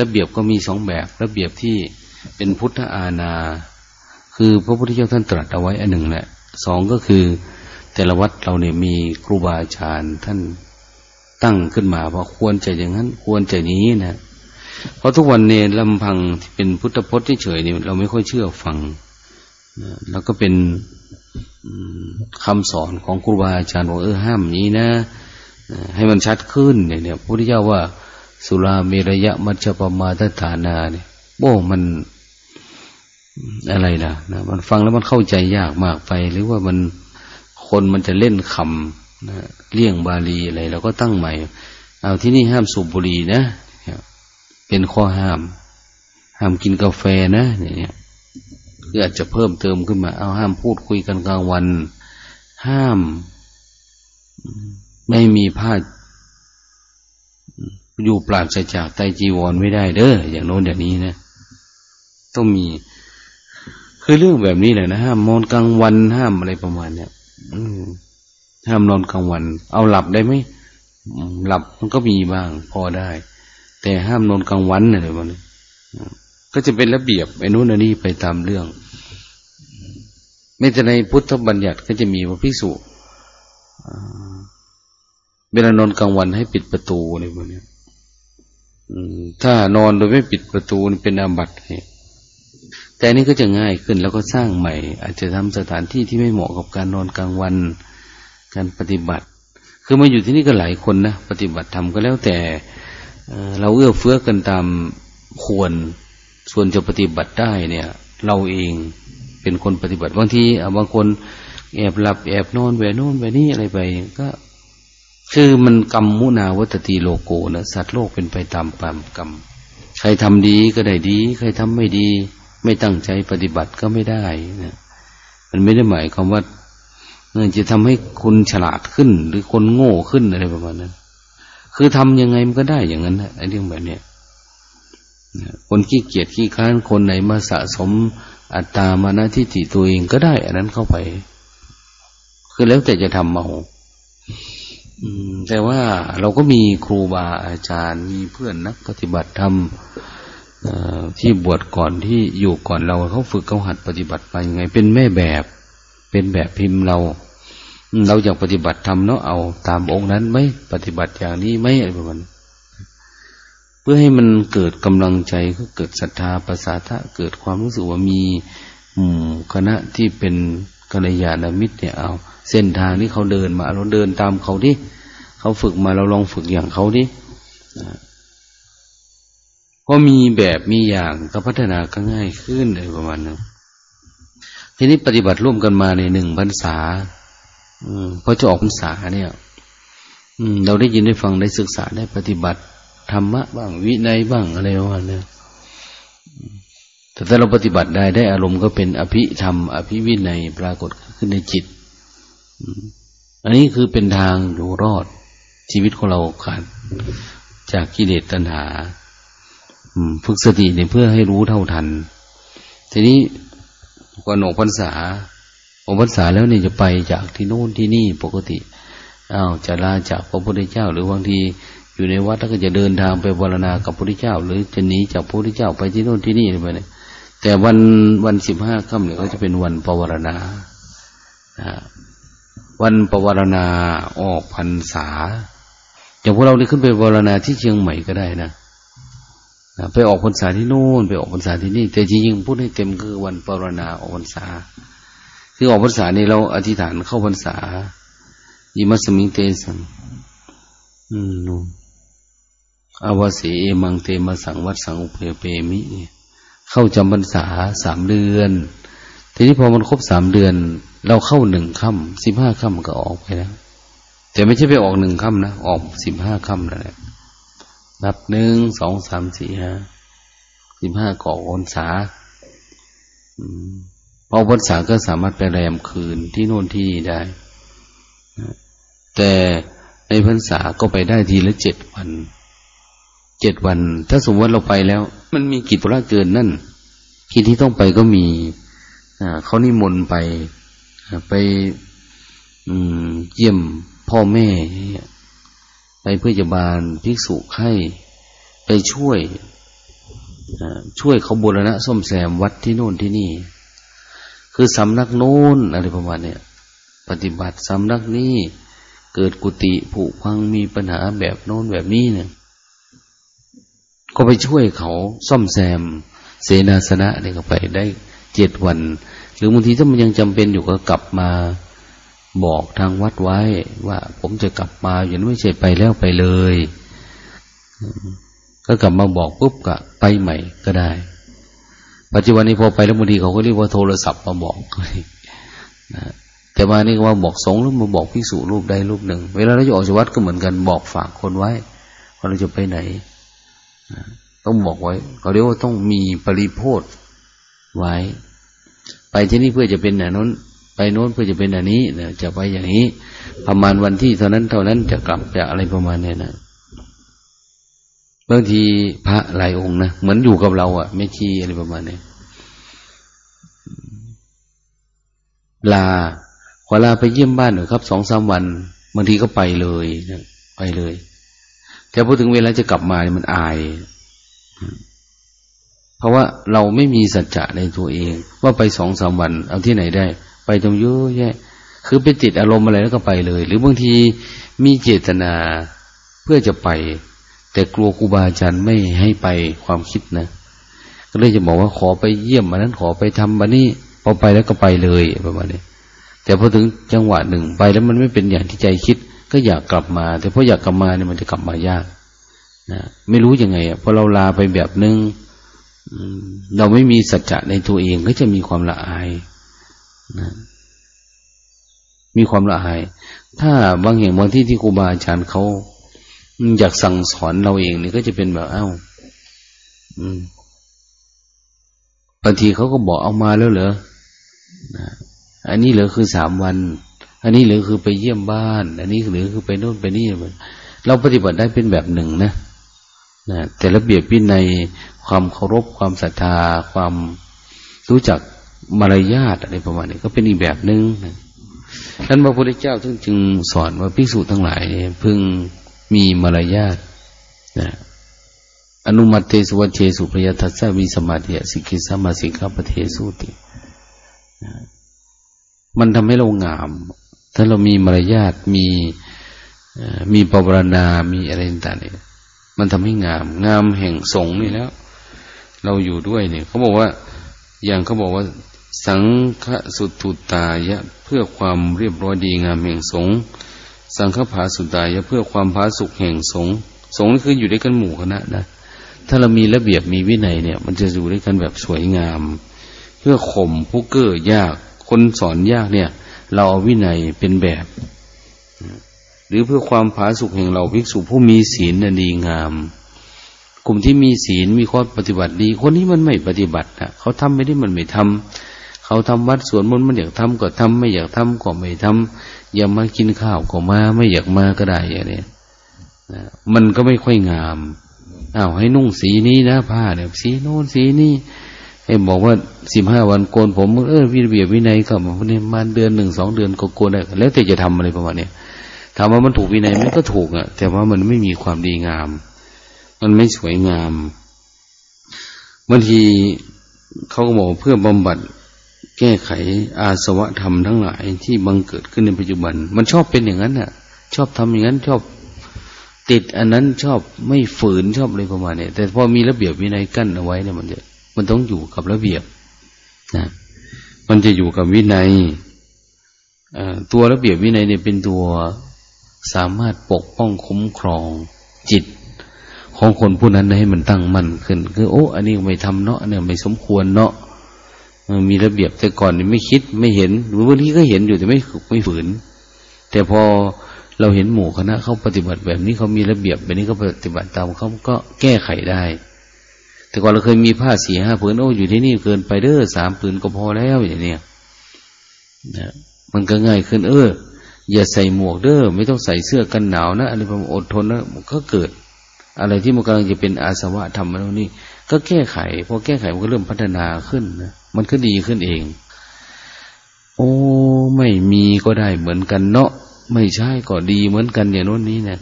Speaker 1: ระเบียบก็มีสองแบบ ระเบียบที่เป็นพุทธอาณา คือพระพุทธเจ้าท่านตรัสเอาไว้อันหนึ่งแหละสองก็คือ แต่ละวัดเราเนี่ยมีครูบาอาจารย์ท่านตั้งขึ้นมาว่าควรจะอย่างนั้น ควรจะนี้นะเพราะทุกวันเนี่ยลำพังที่เป็นพุทธพจน์เฉยเนี่ยเราไม่ค่อยเชื่อฟังนะแล้วก็เป็นคำสอนของครูบาอาจารย์ว่าเออห้ามนี้นะ ให้มันชัดขึ้นเนี่ยเนี่ยพระพุทธเจ้าว่า สุราเมรยะมัชฌปมาตฐานาเนี่ยโอ้มัน อะไรล่ะนะมันฟังแล้วมันเข้าใจยากมากไป หรือว่ามันคนมันจะเล่นคำนะเลี่ยงบาลีอะไรเราก็ตั้งใหม่ เอาที่นี่ห้ามสูบบุหรี่นะเป็นข้อห้าม ห้ามกินกาแฟนะเนี่ยคืออาจจะเพิ่มเติมขึ้นมา เอาห้ามพูดคุยกันกลางวัน ห้าม ไม่มีผ้าอยู่ปราศจากไตจีวรไม่ได้เด้ออย่างโน้นอย่างนี้นะ ต้องมี คือเรื่องแบบนี้แหละนะห้ามมอนกลางวันห้ามอะไรประมาณเนี้ยอืมห้ามนอนกลางวัน เอาหลับได้ไหมหลับมันก็มีบ้าง พอได้ แต่ห้ามนอนกลางวันอะไรแบบนี้ก็จะเป็นระเบียบไอ้นู้นอันนี้ไปตามเรื่องไม่แต่ในพุทธบัญญัติก็จะมีว่าพิสุเวลานอนกลางวันให้ปิดประตูอะไรแบบนี้ถ้านอนโดยไม่ปิดประตูเป็นอาบัติ แต่นี้ก็จะง่ายขึ้นแล้วก็สร้างใหม่ อาจจะทำสถานที่ที่ไม่เหมาะกับการนอนกลางวัน การปฏิบัติ คือมาอยู่ที่นี่ก็หลายคนนะปฏิบัติทำก็แล้วแต่เราเอื้อเฟื้อกันตามควรส่วนจะปฏิบัติได้เนี่ย เราเองเป็นคนปฏิบัติบางทีบางคนแอบหลับแอบนอนแหวนโน่นแหวนี่อะไรไป ก็คือมันกรรมมุนาวัตติโลโกนะสัตว์โลกเป็นไปตามความกรรม ใครทำดีก็ได้ดี ใครทำไม่ดี ไม่ตั้งใจปฏิบัติก็ไม่ได้นะมันไม่ได้หมายความว่าจะทำให้คุณฉลาดขึ้น หรือคนโง่ขึ้นอะไรประมาณนั้น คือทำยังไงมันก็ได้อย่างนั้นไอ้เรื่องแบบเนี้ยคนขี้เกียจขี้ค้านคนไหนมาสะสมอัตตามานะทิฏฐิตัวเองก็ได้อันนั้นเข้าไป คือแล้วแต่จะทำเอาแต่ว่าเราก็มีครูบาอาจารย์มีเพื่อนนักปฏิบัติธรรม ที่บวชก่อนที่อยู่ก่อนเราเขาฝึกเขาหัดปฏิบัติไปยังไง เป็นแม่แบบ เป็นแบบพิมพ์เรา เราอยากปฏิบัติทำเนาะเอา ตามองค์นั้นไหมปฏิบัติอย่างนี้ไหมอะไรประมาณเพื่อให้มันเกิดกำลังใจก็เกิดศรัทธาประสาทะเกิดความรู้สึกว่ามีหมู่คณะที่เป็นกัลยาณมิตรเนี่ยเอา เส้นทางที่เขาเดินมาเราเดินตามเขาดิเขาฝึกมาเราลองฝึกอย่างเขาดิ ก็มีแบบมีอย่างก็พัฒนาก็ง่ายขึ้นเลยประมาณนั้นทีนี้ปฏิบัติร่วมกันมาในหนึ่งพรรษาพอจะออกพรรษาเนี่ยเราได้ยินได้ฟังได้ศึกษาได้ปฏิบัติธรรมะบ้างวินัยบ้างอะไรประมาณนี้แต่ถ้าเราปฏิบัติได้ได้อารมณ์ก็เป็นอภิธรรม อภิวินัยปรากฏขึ้นในจิต อันนี้คือเป็นทางอยู่รอดชีวิตของเราขาดจากกิเลสตัณหา ฝึกสติเนี่ยเพื่อให้รู้เท่าทัน ทีนี้ก่อนออกพรรษาออกพรรษาแล้วเนี่ยจะไปจากที่โน่นที่นี่ปกติอ้าวจะลาจากพระพุทธเจ้า หรือบางทีอยู่ในวัดแล้วก็จะเดินทางไปวรณากับพระพุทธเจ้า หรือจะหนีจากพระพุทธเจ้าไปที่โน่นที่นี่ไปเนี่ยแต่วันวันสิบห้าค่ำเนี่ยเขาจะเป็นวันปวารณาวันปวารณาออกพรรษาอย่างพวกเราได้ขึ้นไปปวรณาที่เชียงใหม่ก็ได้นะ ไปออกพรรษาที่โน่นไปออกพรรษาที่นี่ แต่จริงๆพูดให้เต็มคือวันปรณาออกพรรษา คือออกพรรษานี่เราอธิษฐานเข้าพรรษายิมัสมิงเตสังอืมนูอาวสีเอมังเตมาสังวัดสังอุเพเปมิ เข้าจำพรรษาสามเดือน ทีนี้พอมันครบสามเดือน เราเข้าหนึ่งค่ำสิบห้าค่ำก็ออกไปแล้ว แต่ไม่ใช่ไปออกหนึ่งค่ำนะ ออกสิบห้าค่ำนั่นแหละ นับหนึ่งสองสามสี่ห้าสิบห้าก่อพรรษาพอพรรษาก็สามารถไปแรมคืนที่โน่นที่นี่ได้ แต่ในพรรษาก็ไปได้ทีละเจ็ดวัน เจ็ดวัน ถ้าสมมติเราไปแล้ว มันมีกิจธุระเกินนั่นกิจที่ต้องไปก็มีเขานิมนต์ไป ไปเยี่ยมพ่อแม่ ไปเพื่อจะบานภิกษุให้ไปช่วยช่วยเขาบูรณะส้มแซมวัดที่โน่นที่นี่ คือสำนักโน้นอะไรประมาณเนี้ยปฏิบัติสำนักนี้เกิดกุฏิผุพังมีปัญหาแบบโน้นแบบนี้เนี่ย ก็ไปช่วยเขาซ่อมแซม เสนาสนะเนี่ยก็ไปได้เจ็ดวัน หรือบางทีถ้ามันยังจำเป็นอยู่ก็กลับมา บอกทางวัดไว้ว่าผมจะกลับมาอย่างไม่ใช่ไปแล้วไปเลย ก็กลับมาบอกปุ๊บก็ไปใหม่ก็ได้ ปัจจุบันนี้พอไปแล้วบางทีเขาก็เรียกว่าโทรศัพท์มาบอกแต่มานี่ว่าบอกสงแล้วมาบอกพิสูรูปใดรูปหนึ่ง เวลาเราจะออกจากวัดก็เหมือนกันบอกฝากคนไว้ว่าเราจะไปไหนต้องบอกไว้ เขาเรียกว่าต้องมีปริโพธไว้ ไปที่นี่เพื่อจะเป็นอย่างนั้น ไปโน้นเพื่อจะเป็นอันนี้นะจะไปอย่างนี้ ประมาณวันที่เท่านั้นเท่านั้นจะกลับจะอะไรประมาณนี้นะบางทีพระหลายองค์นะเหมือนอยู่กับเราอะ่ะไม่ชีอะไรประมาณนี้ลาขอลาไปเยี่ยมบ้านหน่อยครับสองสามวันบางทีก็ไปเลยนะไปเลย แต่พอถึงเวลาจะกลับมาเนี่ยมันอาย เพราะว่าเราไม่มีสัจจะในตัวเอง ว่าไปสองสามวัน เอาที่ไหนได้ ไปตรงเยอะแยะ คือไปติดอารมณ์อะไรแล้วก็ไปเลย หรือบางทีมีเจตนาเพื่อจะไป แต่กลัวครูบาอาจารย์ไม่ให้ไปความคิดนะก็เลยจะบอกว่าขอไปเยี่ยมมานั้นขอไปทำบันนี้พอไปแล้วก็ไปเลยประมาณนี้แต่พอถึงจังหวะหนึ่งไปแล้วมันไม่เป็นอย่างที่ใจคิด ก็อยากกลับมา แต่พออยากกลับมาเนี่ยมันจะกลับมายากนะไม่รู้ยังไงอะพอเราลาไปแบบนึงเราไม่มีสัจจะในตัวเองก็จะมีความละอาย นะมีความละอาย ถ้าบางแห่งบางที่ที่ครูบาอาจารย์เขาอยากสั่งสอนเราเองนี่ก็จะเป็นแบบเอ้าบางทีเขาก็บอกเอามาแล้วเหรออันนี้เหลือคือสามวัน อันนี้เหลือคือไปเยี่ยมบ้าน อันนี้เหลือคือไปโน่นไปนี่เราปฏิบัติได้เป็นแบบหนึ่งนะนะแต่ระเบียบวินัยความเคารพความศรัทธา ความรู้จัก มารยาทอะไรประมาณนี้ก็เป็นอีกแบบหนึง่งนั้นพระพุทธเจ้าจึงสอนว่าภิกษุทั้งหลายพึงมีมารยาทนะอนุมัติเทสุวัเทสุพยทัสสะวิสมาธิสิกิสมาสิกาปเทสุติมันทำให้เรางาม ถ้าเรามีมารยาทมีมีปรารณามีอะไรต่างๆมันทำให้งาม งามแห่งสงนี่แล้ว เราอยู่ด้วยเนี่ยเขาบอกว่าอย่างเขาบอกว่า สังฆสุตุตายะเพื่อความเรียบร้อยดีงามแห่งสงฆ์สังฆผาสุตายะเพื่อความผาสุกแห่งสงฆ์สงนี่คืออยู่ด้วยกันหมู่คณะนะถ้าเรามีระเบียบมีวินัยเนี่ย มันจะอยู่ด้วยกันแบบสวยงาม เพื่อข่มผู้เก้อยาก คนสอนยากเนี่ย เราเอาวินัยเป็นแบบ หรือเพื่อความผาสุกแห่งเราภิกษุผู้มีศีลดีงาม กลุ่มที่มีศีลมีข้อปฏิบัติดี คนนี้มันไม่ปฏิบัตินะเขาทำไม่ได้มันไม่ทำ เขาทำวัดสวนมนต์มันอยากทำก็ทำไม่อยากทำก็ไม่ทำอยากมากินข้าวก็มา ไม่อยากมาก็ได้อย่างนี้มันก็ไม่ค่อยงามอ้าวให้นุ่งสีนี้นะผ้าเนี่ยสีโน้นสีนี้ให้บอกว่าสิบห้าวันโกนผมเออวิเบียวินัยก็มาเนี่ยมาเดือนหนึ่งสองเดือนก็โกนได้แล้วแต่จะทำอะไรประมาณนี้ถามว่ามันถูกวินัยมันก็ถูกอะแต่ว่ามันไม่มีความดีงาม มันไม่สวยงามบางทีเขาก็บอกเพื่อบำบัด แก้ไขอาสวะธรรมทั้งหลายที่บังเกิดขึ้นในปัจจุบัน มันชอบเป็นอย่างนั้นน่ะ ชอบทำอย่างนั้นชอบติดอันนั้นชอบไม่ฝืนชอบอะไรประมาณนี้แต่พอมีระเบียบวินัยกั้นเอาไว้เนี่ยมันจะมันต้องอยู่กับระเบียบนะมันจะอยู่กับวินัยตัวระเบียบวินัยเนี่ยเป็นตัวสามารถปกป้องคุ้มครองจิต ของคนผู้นั้นให้มันตั้งมั่นขึ้น คือโอ้ อันนี้ไม่ทำเนาะเนี่ยไม่สมควรเนาะ มีระเบียบแต่ก่อนนี่ไม่คิดไม่เห็นหรือบางทีก็เห็นอยู่แต่ไม่ไม่ฝืน แต่พอเราเห็นหมู่คณะเขาปฏิบัติแบบนี้เขามีระเบียบแบบนี้ก็ปฏิบัติตามเขาก็แก้ไขได้ แต่ก่อนเราเคยมีผ้าสีห้าผืนโอ้อยู่ที่นี่เกินไปเด้อสามผืนก็พอแล้วอย่างเนี้ยนะมันก็ง่ายขึ้น เออ อย่าใส่หมวกเด้อไม่ต้องใส่เสื้อกันหนาวนะอะไรประมาณอดทนนะมันก็เกิด อะไรที่มันกำลังจะเป็นอาสวะธรรมแล้วนี่ก็แก้ไขพอแก้ไขมันก็เริ่มพัฒนาขึ้นนะ มันก็ดีขึ้นเอง โอ้ ไม่มีก็ได้เหมือนกันเนาะไม่ใช่ก็ดีเหมือนกันอย่างโน้นนี้เนี่ย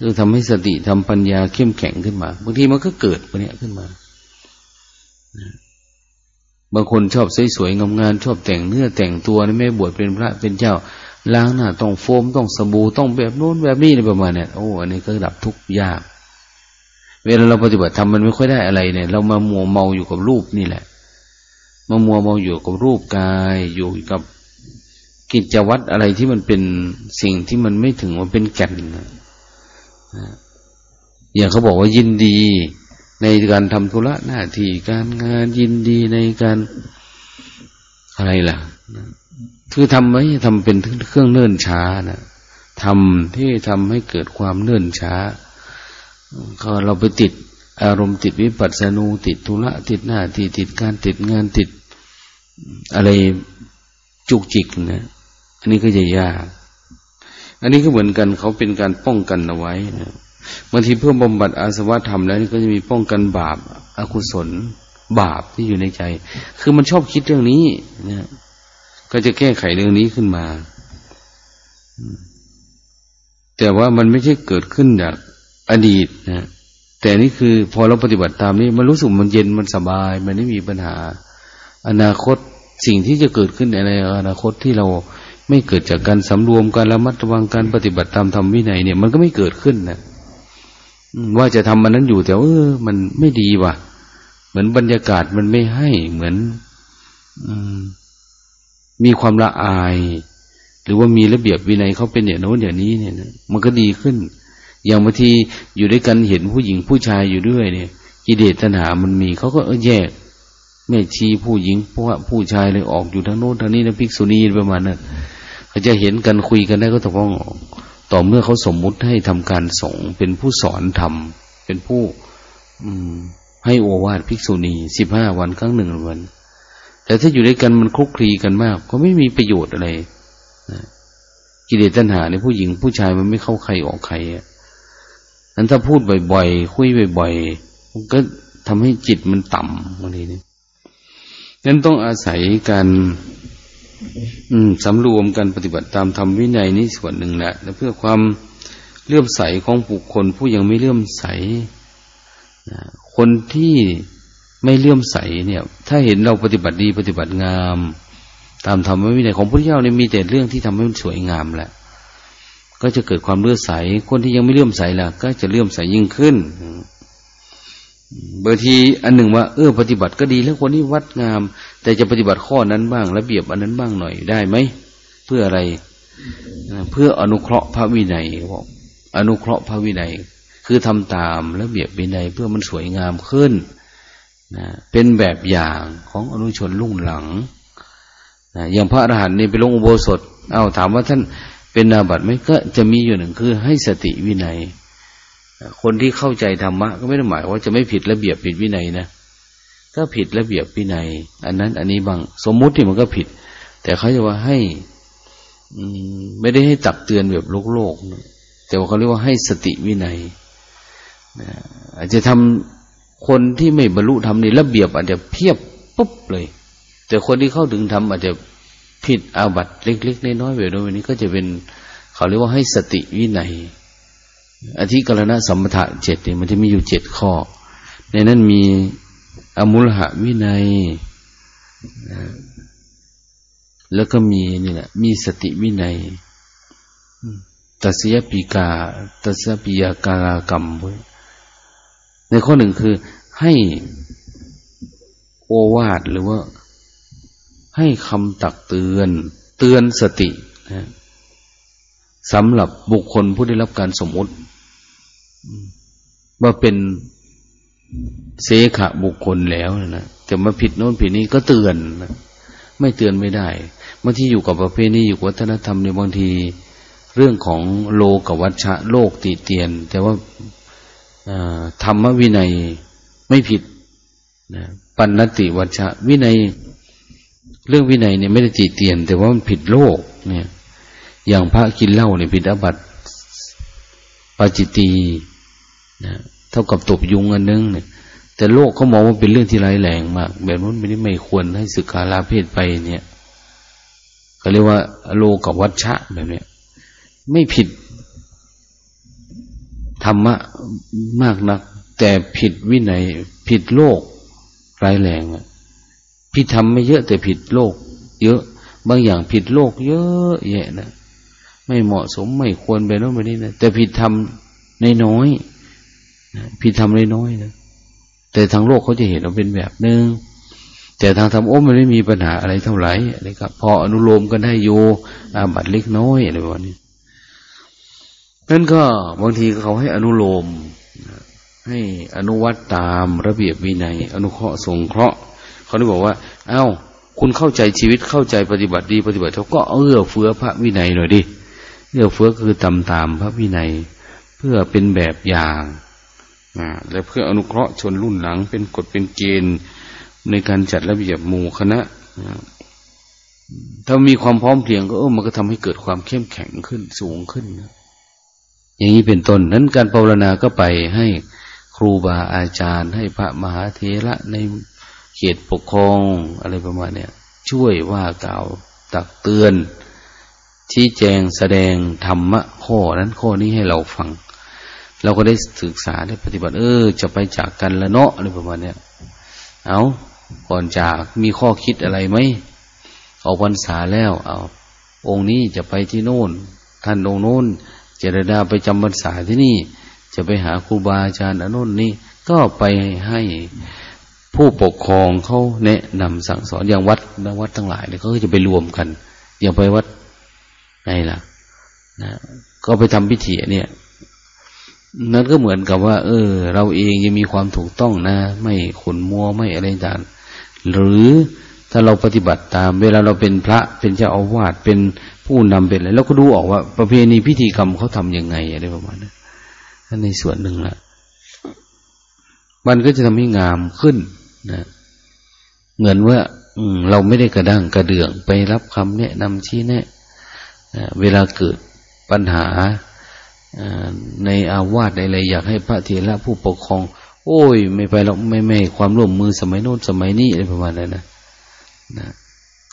Speaker 1: คือทำให้สติทำปัญญาเข้มแข็งขึ้นมาบางทีมันก็เกิดปเนี้ยขึ้นมาบางคนชอบสวยๆงามๆชอบแต่งเนื้อแต่งตัวนี่แม่บวชเป็นพระเป็นเจ้า ล้างหน้าต้องโฟมต้องสบู่ต้องแบบโน้นแบบนี้ในประมาณเนี่ยโอ้อันนี้ก็ดับทุกข์ยาก เวลาเราปฏิบัติทำมันไม่ค่อยได้อะไรเนี่ย เรามามัวเมาอยู่กับรูปนี่แหละ มามัวเมาอยู่กับรูปกายอยู่กับกิจวัตรอะไรที่มันเป็นสิ่งที่มันไม่ถึงว่าเป็นแก่นอย่างเขาบอกว่ายินดีในการทำธุระหน้าที่การงานยินดีในการอะไรล่ะ คือทำไว้ทำเป็นเครื่องเนิ่นช้านะทำที่ทำให้เกิดความเนิ่นช้าก็เราไปติดอารมณ์ติดวิปัสสนูติดธุระติดหน้าที่ติดการติดงานติด อะไรจุกจิกนะอันนี้ก็จะยาก อันนี้ก็เหมือนกันเขาเป็นการป้องกันเอาไว้นะบางทีเพื่อบำบัดอาสวะธรรมแล้วนี่ก็จะมีป้องกันบาปอากุศล บาปที่อยู่ในใจ คือมันชอบคิดเรื่องนี้นะก็จะแก้ไขเรื่องนี้ขึ้นมา แต่ว่ามันไม่ใช่เกิดขึ้นจากอดีตนะแต่นี่คือพอเราปฏิบัติตามนี้ มันรู้สึกมันเย็นมันสบาย มันไม่มีปัญหา อนาคต สิ่งที่จะเกิดขึ้นในอนาคตที่เราไม่เกิดจากการสำรวมการระมัดระวังการปฏิบัติตามธรรมวินัยเนี่ย มันก็ไม่เกิดขึ้นนะว่าจะทำมันนั้นอยู่แต่เออมันไม่ดีว่ะ เหมือนบรรยากาศมันไม่ให้เหมือนมีความละอาย หรือว่ามีระเบียบวินัยเขาเป็นอย่างโน้นอย่างนี้เนี่ยมันก็ดีขึ้น อย่างบางทีอยู่ด้วยกันเห็นผู้หญิงผู้ชายอยู่ด้วยเนี่ยกิเลสตัณหามันมีเขาก็แยก แม่ชีผู้หญิงพวกผู้ชายเลยออกอยู่ทางโน้นทางนี้นะภิกษุณีประมาณนั้นเขาจะเห็นกันคุยกันได้ก็ต้องต่อเมื่อเขาสมมุติให้ทำการสงเป็นผู้สอนทำเป็นผู้ อืม ให้โอวาทภิกษุณีสิบห้าวันครั้งหนึ่งวัน แต่ถ้าอยู่ด้วยกันมันคลุกคลีกันมาก ก็ไม่มีประโยชน์อะไรนะกิเลสตัณหาในผู้หญิงผู้ชายมันไม่เข้าใครออกใครอะนั้นถ้าพูดบ่อยๆคุยบ่อยๆมันก็ทำให้จิตมันต่ำบางทีนี่ นั้นต้องอาศัยการอืมสำรวมกันปฏิบัติตามธรรมวินัยนี่ส่วนหนึ่งแหละและเพื่อความเลื่อมใสของบุคคลผู้ยังไม่เลื่อมใส คนที่ไม่เลื่อมใสเนี่ย ถ้าเห็นเราปฏิบัติดีปฏิบัติงาม ตามธรรมวินัยของพระเจ้าเนี่ยมีแต่เรื่องที่ทำให้มันสวยงามแหละก็จะเกิดความเลื่อมใส คนที่ยังไม่เลื่อมใสล่ะ ก็จะเลื่อมใสยิ่งขึ้น บางทีอันหนึ่งว่าเออปฏิบัติก็ดีแล้วคนนี้วัดงาม แต่จะปฏิบัติข้อนั้นบ้าง ระเบียบอันนั้นบ้างหน่อยได้ไหมเพื่ออะไร เพื่ออนุเคราะห์พระวินัยบอกอนุเคราะห์พระวินัย คือทำตามระเบียบวินัยเพื่อมันสวยงามขึ้นนะเป็นแบบอย่างของอนุชนรุ่งหลังนะอย่างพระอรหันต์นี่ไปลงอุโบสถ เอาถามว่าท่านเป็นนาบัตไหมก็จะมีอยู่หนึ่งคือให้สติวินัย คนที่เข้าใจธรรมะก็ไม่ได้หมายว่าจะไม่ผิดระเบียบผิดวินัยนะก็ผิดระเบียบวินัย อันนั้น อันนี้บาง สมมุติที่มันก็ผิด แต่เขาจะว่าให้ไม่ได้ให้ตักเตือนแบบโลกโลกนะแต่ว่าเขาเรียกว่าให้สติวินัยอาจจะทำคนที่ไม่บรรลุธรรมในระเบียบ อาจจะเพียบปุ๊บเลย แต่คนที่เข้าถึงธรรมอาจจะผิดอาบัตเล็กๆน้อยๆแบบนี้ก็จะเป็น เขาเรียกว่าให้สติวินัย อธิกรณะสัมปทะเจ็ดเนี่ยมันจะมีอยู่เจ็ดข้อ ในนั้นมีอมุลหะวินัย แล้วก็มีนี่แหละ มีสติวินัยตัสยปิกาตัสยปิยากากรรมไว้ในข้อหนึ่งคือให้โอวาทหรือว่าให้คำตักเตือน เตือนสตินะสำหรับบุคคลผู้ได้รับการสมมติ ว่าเป็นเสขะบุคคลแล้วนะจะมาผิดโน้นผิดนี้ก็เตือนนะไม่เตือนไม่ได้บางทีอยู่กับประเพณีอยู่กับวัฒนธรรมในบางที เรื่องของโลกวัชชะโลกติเตียน แต่ว่าธรรมวินัยไม่ผิดนะปัณติวัชชะ วินัย เรื่องวินัยเนี่ยไม่ได้ติเตียน แต่ว่ามันผิดโลก เนี่ย อย่างพระกินเหล้าเนี่ยผิดอบัตปาจิตี นะเท่ากับตบยุงอันนึงเนี่ย แต่โลกเขามองว่าเป็นเรื่องที่ร้ายแรงมาก แบบนั้นไม่ได้ไม่ควรให้สึกขาลาเพศไปเนี่ยก็เรียกว่า โลกับวัชชะแบบเนี้ยไม่ผิดธรรมะมากนัก แต่ผิดวินัยผิดโลกร้ายแรงอะผิดธรรมไม่เยอะแต่ผิดโลก เยอะ บางอย่างผิดโลก เยอะแยะนะไม่เหมาะสมไม่ควรไปโน่นไปนี่นะแต่ผิดธรรมในน้อย ผิดธรรมในน้อยนะแต่ทางโลกเขาจะเห็นเราเป็นแบบหนึง่งแต่ทางธรรมโอ้มันไม่มีปัญหาอะไรเท่าไหร่อะไรครับพออนุโลมกันได้อยู่อาบัตเล็กน้อยอะไรแบบนี้นั่นก็บางทีเขาให้อนุโลมให้อนุวัตตามระเบียบวินัย อนุเคราะห์สงเคราะห์เขาได้บอกว่า เอา้า คุณเข้าใจชีวิตเข้าใจปฏิบัติดีปฏิบัติเขาก็เอื้อเฟื้อพระวินัยหน่อยดิเอื้อเฟื้อคือตำตามพระวินัย เพื่อเป็นแบบอย่าง และเพื่ออนุเคราะห์ชนรุ่นหลังเป็นกฎเป็นเกณฑ์ในการจัดระเบียบหมู่คณะถ้ามีความพร้อมเพรียงก็เออมันก็ทำให้เกิดความเข้มแข็งขึ้นสูงขึ้นอย่างนี้เป็นต้นนั้นการภาวนาก็ไปให้ครูบาอาจารย์ ให้พระมหาเทระในเขตปกครองอะไรประมาณเนี้ยช่วยว่ากล่าวตักเตือนชี้แจงแสดงธรรมะข้อนั้นข้อนี้ให้เราฟัง เราก็ได้ศึกษาได้ปฏิบัติ เออ จะไปจากกันละเนาะอะไรประมาณเนี้ยเอาก่อนจากมีข้อคิดอะไรไหมออกพรรษาแล้ว เอา องค์นี้จะไปที่โน่น ท่านองค์โน้นเจรดาไปจำพรรษาที่นี่ จะไปหาครูบาอาจารย์อนุนนี่ก็ไปให้ผู้ปกครองเขาแนะนำสั่งสอนอย่างวัดนวัดทั้งหลายเนี่ยเขาก็จะไปรวมกัน อย่างไปวัดไงล่ะ นะ ก็ไปทำพิธีเนี่ย นั่นก็เหมือนกับว่า เออ เราเองยังมีความถูกต้องนะ ไม่ขุนมัวไม่อะไรต่างหรือถ้าเราปฏิบัติตาม เวลาเราเป็นพระเป็นเจ้าอาวาสเป็นผู้นำเป็นอะไรเราก็ดูออกว่า ประเพณีพิธีกรรมเขาทํำยังไงอะไรประมาณนั้นนั่นในส่วนหนึ่งละมันก็จะทำให้งามขึ้นนะเหมือนว่า อืเราไม่ได้กระด้างกระเดื่องไปรับคำแนะนำชี้แนะเวลาเกิดปัญหา ในอาวาสในอะไรอยากให้พระเถระผู้ปกครอง โอ้ย ไม่ไปหรอกไม่ไม่ความร่วมมือสมัยโน้นสมัยนี้อะไรประมาณนั้นนะนะ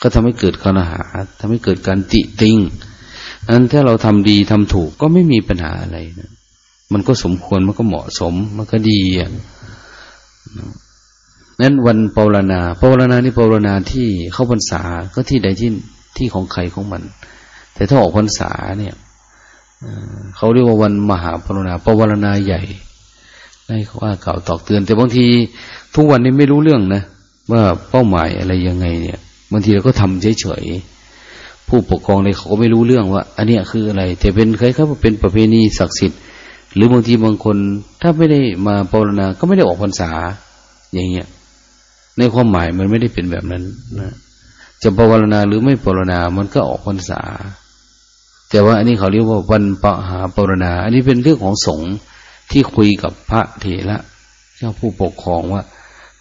Speaker 1: ก็ทำให้เกิดคณหาทำให้เกิดการติติงนั้นถ้าเราทำดีทำถูกก็ไม่มีปัญหาอะไรนะมันก็สมควรมันก็เหมาะสม มันก็ดีอะนั้นวันปรณาปรณานี่ปรณาที่เข้าพรรษาก็ที่ใดที่ที่ของใครของมัน แต่ถ้าออกพรรษาเนี่ย เขาเรียกว่าวันมหาปรณาปรณาใหญ่ได้เขาว่าเก่าตอกเตือน แต่บางทีทุกวันนี้ไม่รู้เรื่องนะว่าเป้าหมายอะไรยังไง เนี่ยบางทีเราก็ทำเฉยๆผู้ปกครองเลยเขาก็ไม่รู้เรื่องว่า อันนี้คืออะไร แต่เป็นใครครับเป็นประเพณีศักดิ์สิทธิ์ หรือบางทีบางคน ถ้าไม่ได้มาปรณาก็ไม่ได้ออกพรรษา อย่างเงี้ยในความหมายมันไม่ได้เป็นแบบนั้นนะจะปรณาหรือไม่ปรณามันก็ออกพรรษา แต่ว่าอันนี้เขาเรียกว่าวันปะหาปรณา อันนี้เป็นเรื่องของสงฆ์ที่คุยกับพระเถระเจ้าผู้ปกครองว่า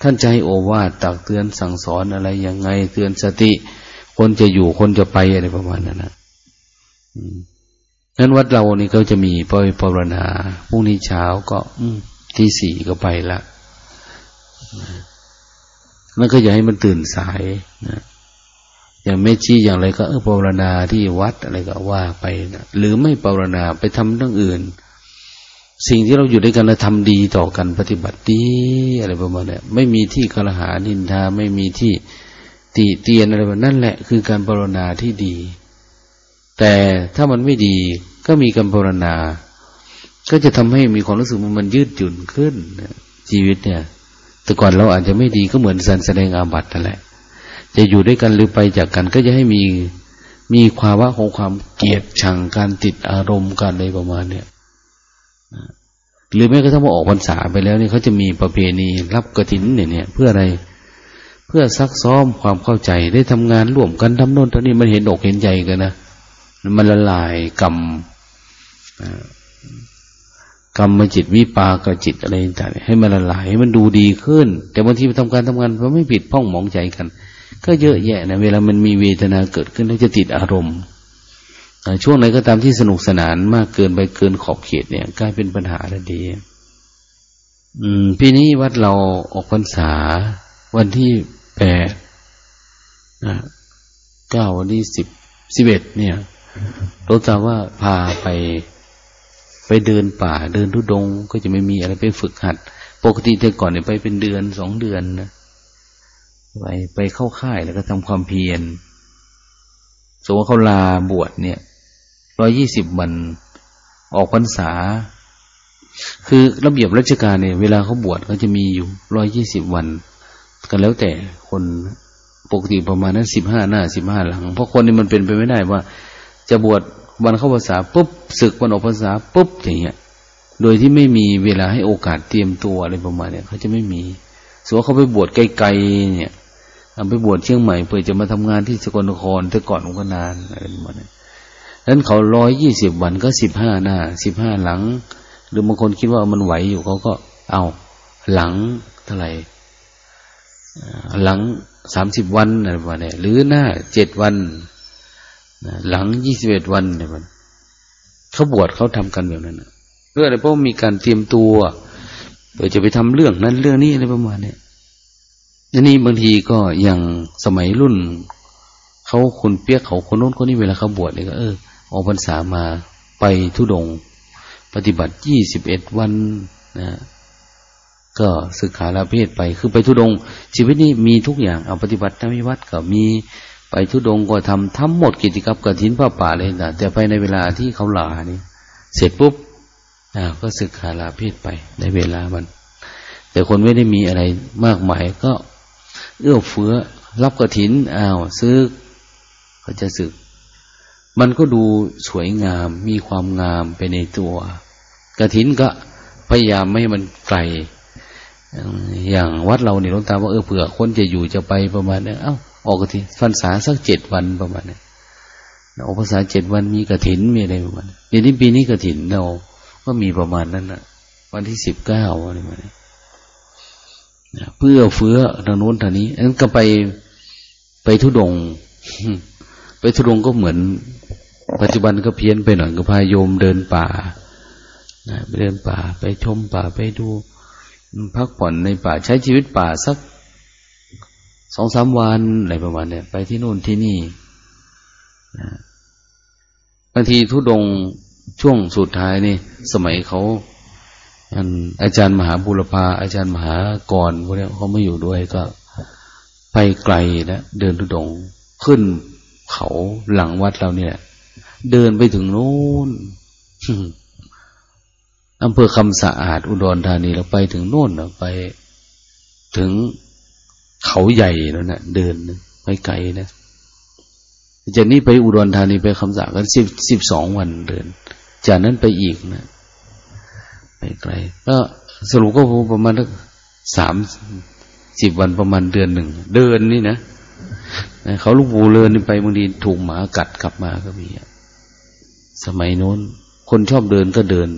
Speaker 1: ท่านจะให้โอวาทตักเตือนสั่งสอนอะไรยังไง เตือนสติ คนจะอยู่คนจะไปอะไรประมาณนั้นนะนั้นวัดเรานี่ก็จะมีปอยปรณาพรุ่งนี้เช้าก็ที่สี่ก็ไปละนั่นก็อย่าให้มันตื่นสายนะ อย่างไม่ชี้อย่างไรก็เออปรณาที่วัดอะไรก็ว่าไปนะหรือไม่ปรณาไปทำเรื่องอื่น สิ่งที่เราอยู่ด้วยกันเราทำดีต่อกันปฏิบัติดีอะไรประมาณนี้ไม่มีที่กระหานินทาไม่มีที่ตีเตียนอะไรแบบนั่นแหละ คือการปรณาที่ดี แต่ถ้ามันไม่ดีก็มีการปรณาก็จะทำให้มีความรู้สึกมันยืดหยุ่นขึ้นชีวิตเนี่ย แต่ก่อนเราอาจจะไม่ดีก็เหมือนสันแสดงอาบัตินั่นแหละ จะอยู่ด้วยกันหรือไปจากกันก็จะให้มีมีความว่าของความเกลียดชังการติดอารมณ์กันอะไรประมาณเนี้ยหรือแม้กระทั่งว่าออกพรรษาไปแล้วนี่เขาจะมีประเพณีรับกระถินเนี่ยเนี่ย เพื่ออะไร เพื่อซักซ้อมความเข้าใจได้ทำงานร่วมกันทำโน่นทำนี่มันเห็นอกเห็นใจกันนะมันละลายกรรมกรรมจิตวิปากจิตอะไรต่างๆให้มันละลายให้มันดูดีขึ้น แต่บางทีไปทำการทำงานมันไม่ผิดพ้องหมองใจกัน ก็เยอะแยะนะเวลามันมีเวทนาเกิดขึ้นแล้วจะติดอารมณ์ช่วงไหนก็ตามที่สนุกสนานมากเกินไปเกินขอบเขตเนี่ยกลายเป็นปัญหาทันทีอืมปีนี้วัดเราออกพรรษา วันที่แปดนะเก้าวันที่สิบสิบเอ็ดเนี่ยรถตาว่าพาไปไปเดินป่า เดินทุดง ก็จะไม่มีอะไรไปฝึกหัด ปกติแต่ก่อนเนี่ยไปเป็นเดือนสองเดือนนะ ไปไปเข้าค่ายแล้วก็ทำความเพียรสมมติเขาลาบวชเนี่ยร้อยี่สิบวันออกพรรษา คือระเบียบราชการเนี่ย เวลาเขาบวชเขาจะมีอยู่ร้อยี่สิบวันกันแล้วแต่คนปกติประมาณนั้นสิบห้าหน้าสิบห้าหลัง เพราะคนนี่มันเป็นไปไม่ได้ว่า จะบวชวันเข้าภาษาปุ๊บศึกวันออกภาษาปุ๊บอย่างเงี้ย โดยที่ไม่มีเวลาให้โอกาสเตรียมตัวอะไรประมาณเนี้ยเขาจะไม่มีส่วนเขาไปบวชไกลๆเนี่ย ไปบวชเชียงใหม่เพื่อจะมาทำงานที่สกลนครแต่ก่อนก็นานอะไรประมาณนี้นั้นเขาร้อยยี่สิบวันก็สิบห้าหน้าสิบห้าหลัง หรือบางคนคิดว่ามันไหวอยู่เขาก็เอาหลังเท่าไหร่หลังสามสิบวันอะไรประมาณนี้หรือหน้าเจ็ดวัน หลังยี่สิบเอ็ดวันเนี่ยมันเขาบวชเขาทำกันแบบนั้นเพื่ออะไรเพราะมีการเตรียมตัวเพื่อจะไปทำเรื่องนั้นเรื่องนี้อะไรประมาณนี้ อันนี้บางทีก็อย่างสมัยรุ่น เขาคนเปียกเขาคนโน้นคนนี้เวลาเขาบวชเนี่ยก็เออออกพรรษามาไปทุดง ปฏิบัติยี่สิบเอ็ดวันนะก็ศึกษาลาเพศไป คือไปทุดง ชีวิตนี้มีทุกอย่างเอาปฏิบัติธรรมวัดก็มีไปทุดงก็ทำทั้งหมดกิจกรรมกระถินผ้าป่าเลยนะแต่ไปในเวลาที่เขาลานี่เสร็จปุ๊บอ่าก็ศึกษาลาเพศไปในเวลามัน แต่คนไม่ได้มีอะไรมากมายก็ เอื้อเฟื้อ รับกระถินอ้าวซื้อก็จะสึก มันก็ดูสวยงาม มีความงามไปในตัวกระถินก็พยายามไม่ให้มันไกลอย่างวัดเราเนี่ยหลวงตาว่าเออเผื่อคนจะอยู่จะไปประมาณนี้เอ้าออกกระถินพรรษาสักเจ็ดวันประมาณนี้ออกพรรษาเจ็ดวันมีกระถินมีอะไรประมาณนี้นี้ปีนี้กระถินเราก็มีประมาณนั้นนะวันที่สิบเก้าอะไรประมาณนี้ เพื่อเฟื้อทางโน้นทางนี้นั้นก็ไปไปทุดง ไปทุดงก็เหมือน ปัจจุบันก็เพี้ยนไปหน่อยก็พายโยมเดินป่าไปเดินป่า ไปชมป่าไปดู พักผ่อนในป่าใช้ชีวิตป่าสักสองสามวันอะไรประมาณเนี้ยไปที่นู่นที่นี่บางทีทุดงช่วงสุดท้ายนี่ สมัยเขา อันอาจารย์มหาบุรพาอาจารย์มหากรพวกนี้เขาไม่อยู่ด้วยก็ไปไกลนะเดินทุดงขึ้นเขาหลังวัดเราเนี่ย เดินไปถึงนู้นอำเภอคำสะอาดอุดรธานีเราไปถึงโน่นเราไปถึงเขาใหญ่แล้วนะเดินไปไกลนะจากนี้ไปอุดรธานีไปคำสะกันสิบสิบสองวันเดิน จากนั้นไปอีกนะ ไปไกลก็สรุปก็ประมาณสามสิบวันประมาณเดือนหนึ่ง เดินนี่นะเขาลูกบูเลินไปบางทีถูกหมากัดกลับมาก็มีสมัยโน้น คนชอบเดินก็เดิน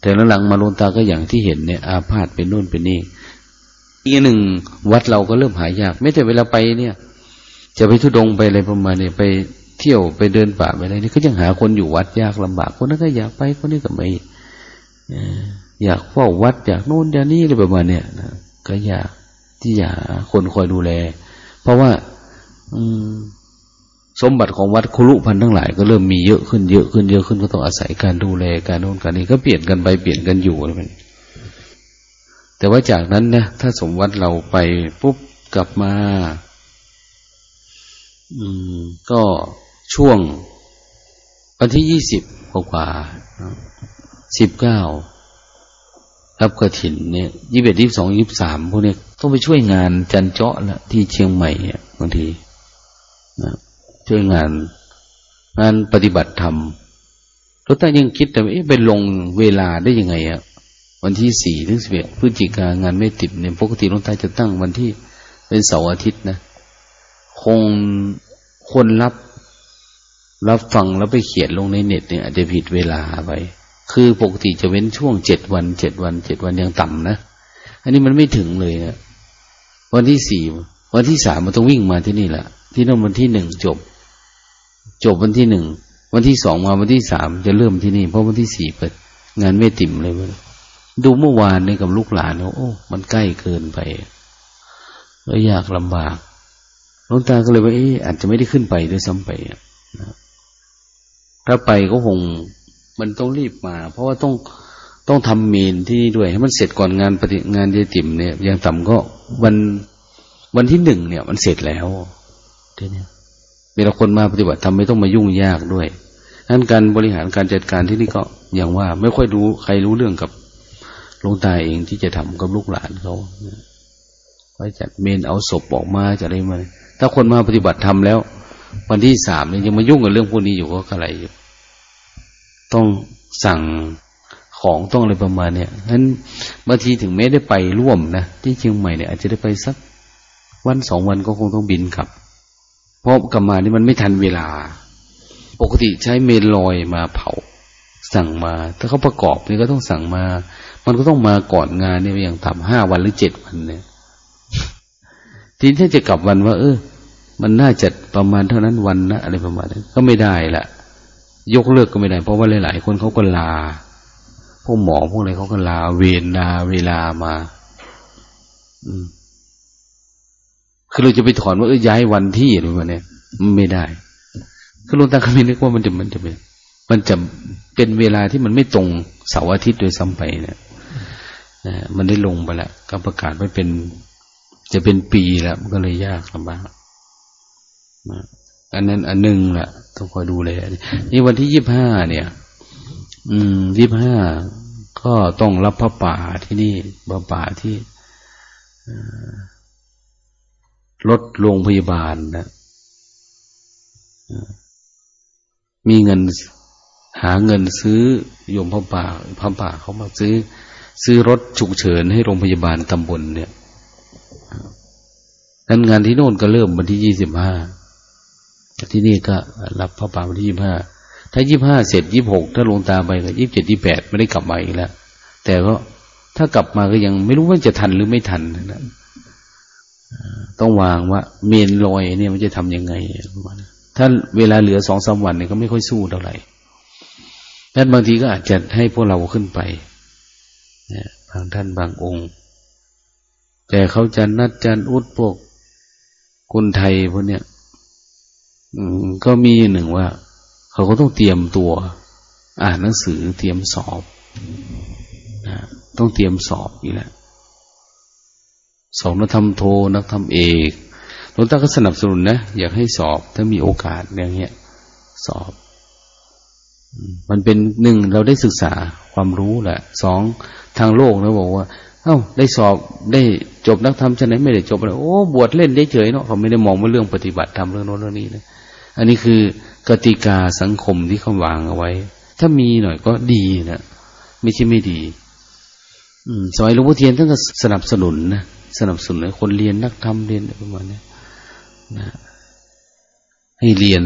Speaker 1: แต่หลังมาลงตาก็อย่างที่เห็นเนี่ย อาพาธเป็นโน่นเป็นนี่อีกหนึ่งวัดเราก็เริ่มหายาก ไม่แต่เวลาไปเนี่ย จะไปทุดงไปอะไรประมาณเนี่ยไปเที่ยวไปเดินป่าไปอะไรนี่ก็ยังหาคนอยู่วัดยากลำบากคนนั้นก็อยากไปคนนี้ก็ไม่ อยากเฝ้าวัดอยากโน่นอยากนี่อะไรประมาณเนี่ยนะก็อยากที่อยากคนคอยดูแล เพราะว่า อืมสมบัติของวัดคุรุพันธ์ทั้งหลายก็เริ่มมีเยอะขึ้นเยอะขึ้นเยอะขึ้นก็ต้องอาศัยการดูแลการโน่นการนี้ก็เปลี่ยนกันไปเปลี่ยนกันอยู่อะไรแบบแต่ว่าจากนั้นนะถ้าสมวัติเราไปปุ๊บกลับมา อืม ก็ช่วงวันที่ยี่สิบกว่า สิบเก้ารับกระถินเนี่ยยี่สิบเอ็ดยี่สิบสองยี่สิบสามพวกนี้ต้องไปช่วยงานจันเจาะละที่เชียงใหม่บางทีนะช่วยงานงานปฏิบัติธรรมรถตั้งยังคิดแต่เอ๊ะไปลงเวลาได้ยังไงอะวันที่สี่ถึงสิบเอ็ดพฤศจิกางานไม่ติดเนี่ยปกติลงต้จะตั้งวันที่เป็นเสาร์อาทิตย์นะ คงคนรับรับฟังแล้วไปเขียนลงในเน็ตเนี่ยอาจจะผิดเวลาไป คือปกติจะเว้นช่วงเจ็ดวันเจ็ดวันเจ็ดวันยังต่ำนะอันนี้มันไม่ถึงเลยนะวันที่สี่วันที่สามมันต้องวิ่งมาที่นี่แหละที่นั่นวันที่หนึ่งจบ จบวันที่หนึ่งวันที่สองมาวันที่สามจะเริ่มที่นี่ เพราะวันที่สี่เปิด งานไม่ติ่มเลยมันดูเมื่อวานนี่กับลูกหลานเนาโอ้ มันใกล้เกินไปแล้วยากลำบากหลวงตาก็เลยว่าเอ๊ะอาจจะไม่ได้ขึ้นไปด้วยซ้ำไปนะถ้าไปก็คง มันต้องรีบมา เพราะว่าต้องต้องทำเมนที่นี่ด้วย ให้มันเสร็จก่อนงานปฏิงานเยติมเนี่ยยังต่ำก็วันวันที่หนึ่งเนี่ย มันเสร็จแล้วทีนี้เวลาคนมาปฏิบัติทำไม่ต้องมายุ่งยากด้วยนั้นการบริหารการจัดการที่นี่ก็อย่างว่า ไม่ค่อยรู้ใครรู้เรื่องกับลงตาเองที่จะทำกับลูกหลานเขาไว้จัดเมนเอาศพออกมาจะอะไรมาถ้าคนมาปฏิบัติทำแล้ว วันที่สามเนี่ยยังมายุ่งกับเรื่องพวกนี้อยู่ก็อะไรอยู่ ต้องสั่งของต้องอะไรประมาณเนี้ยฉะนั้นบางทีถึงแม้ได้ไปร่วมนะที่เชียงใหม่เนี่ยอาจจะได้ไปสักวันสองวันก็คงต้องบินกลับ เพราะกลับมานี่มันไม่ทันเวลา ปกติใช้เมนลอยมาเผา สั่งมา ถ้าเขาประกอบนี่ก็ต้องสั่งมา มันก็ต้องมาก่อนงานเนี่ยอย่างต่ำห้าวันหรือเจ็ดวันเนี่ย ทีนี้ถ้าจะกลับวันว่า เออ มันน่าจะประมาณเท่านั้นวันนะอะไรประมาณนั้นก็ไม่ได้ละ ยกเลิกก็ไม่ได้ เพราะว่าหลาย ๆ คนเขาก็ลา พวกหมอพวกอะไรเขาก็ลา เวรลาเวลามา อืมคือเราจะไปถอนว่าเออย้ายวันที่อะไรมาเนี่ยไม่ได้ คือลงตาคำนึกว่ามันจะมันจะเป็นมันจะเป็นเวลาที่มันไม่ตรงเสาร์อาทิตย์โดยซ้ำไปเนี่ยมันได้ลงไปแล้วก็ประกาศไว้เป็น จะเป็นปีแล้ว มันก็เลยยากลำบากนะ อันนั้นอันหนึ่งแหละต้องคอยดูเลยนี่วันที่ยี่บห้าเนี่ย อืมยี่บห้าก็ต้องรับพระป่าที่นี่พระป่าที่รถโรงพยาบาลนะมีเงินหาเงินซื้อโยมพระป่าพระป่าเขามาซื้อ ซื้อรถฉุกเฉินให้โรงพยาบาลตำบลเนี่ยนั้นงานที่โน่นก็เริ่มวันที่ยี่สิบห้า ที่นี่ก็รับพระป่าวันที่ยี่ห้าถ้ายี่ห้าเสร็จยี่หกถ้าลงตาไปก็ยี่เจ็ดยี่แปดไม่ได้กลับมาอีกแล้ว แต่ก็ถ้ากลับมาก็ยังไม่รู้ว่าจะทันหรือไม่ทันนะต้องวางว่า เมนลอยเนี่ยมันจะทํำยังไงถ้าเวลาเหลือสองสาวันเนี่ยก็ไม่ค่อยสู้เท่าไหร่นั้นบางทีก็อาจจะให้พวกเราขึ้นไปบางท่านบางองค์ แต่เขาจะนัดจันอุดพวกคนไทยพวกเนี้ย ก็มีหนึ่งว่า เขาก็ต้องเตรียมตัว อ่านหนังสือเตรียมสอบนะต้องเตรียมสอบอีกแหล้วสอบนักธรรมโทนักธรรมเอกหลวงตาก็สนับสนุนนะอยากให้สอบถ้ามีโอกาสอย่างเงี้ย สอบ มันเป็นหนึ่งเราได้ศึกษาความรู้แหละสองทางโลกนะบอกว่า เอ้า ได้สอบได้จบนักธรรมชนไหนไม่ได้จบเลยโอ้บวชเล่นเฉยเนาะเขาไม่ได้มองว่าเรื่องปฏิบัติทำเรื่องโน้นเรื่องนี้นะ อันนี้คือกติกาสังคมที่เขาวางเอาไว้ ถ้ามีหน่อยก็ดีนะไม่ใช่ไม่ดี อืมสมัยหลวงพ่อเทียนท่านก็สนับสนุนนะสนับสนุนให้คนเรียนนักธรรมเรียนอะไรประมาณนี้นะให้เรียน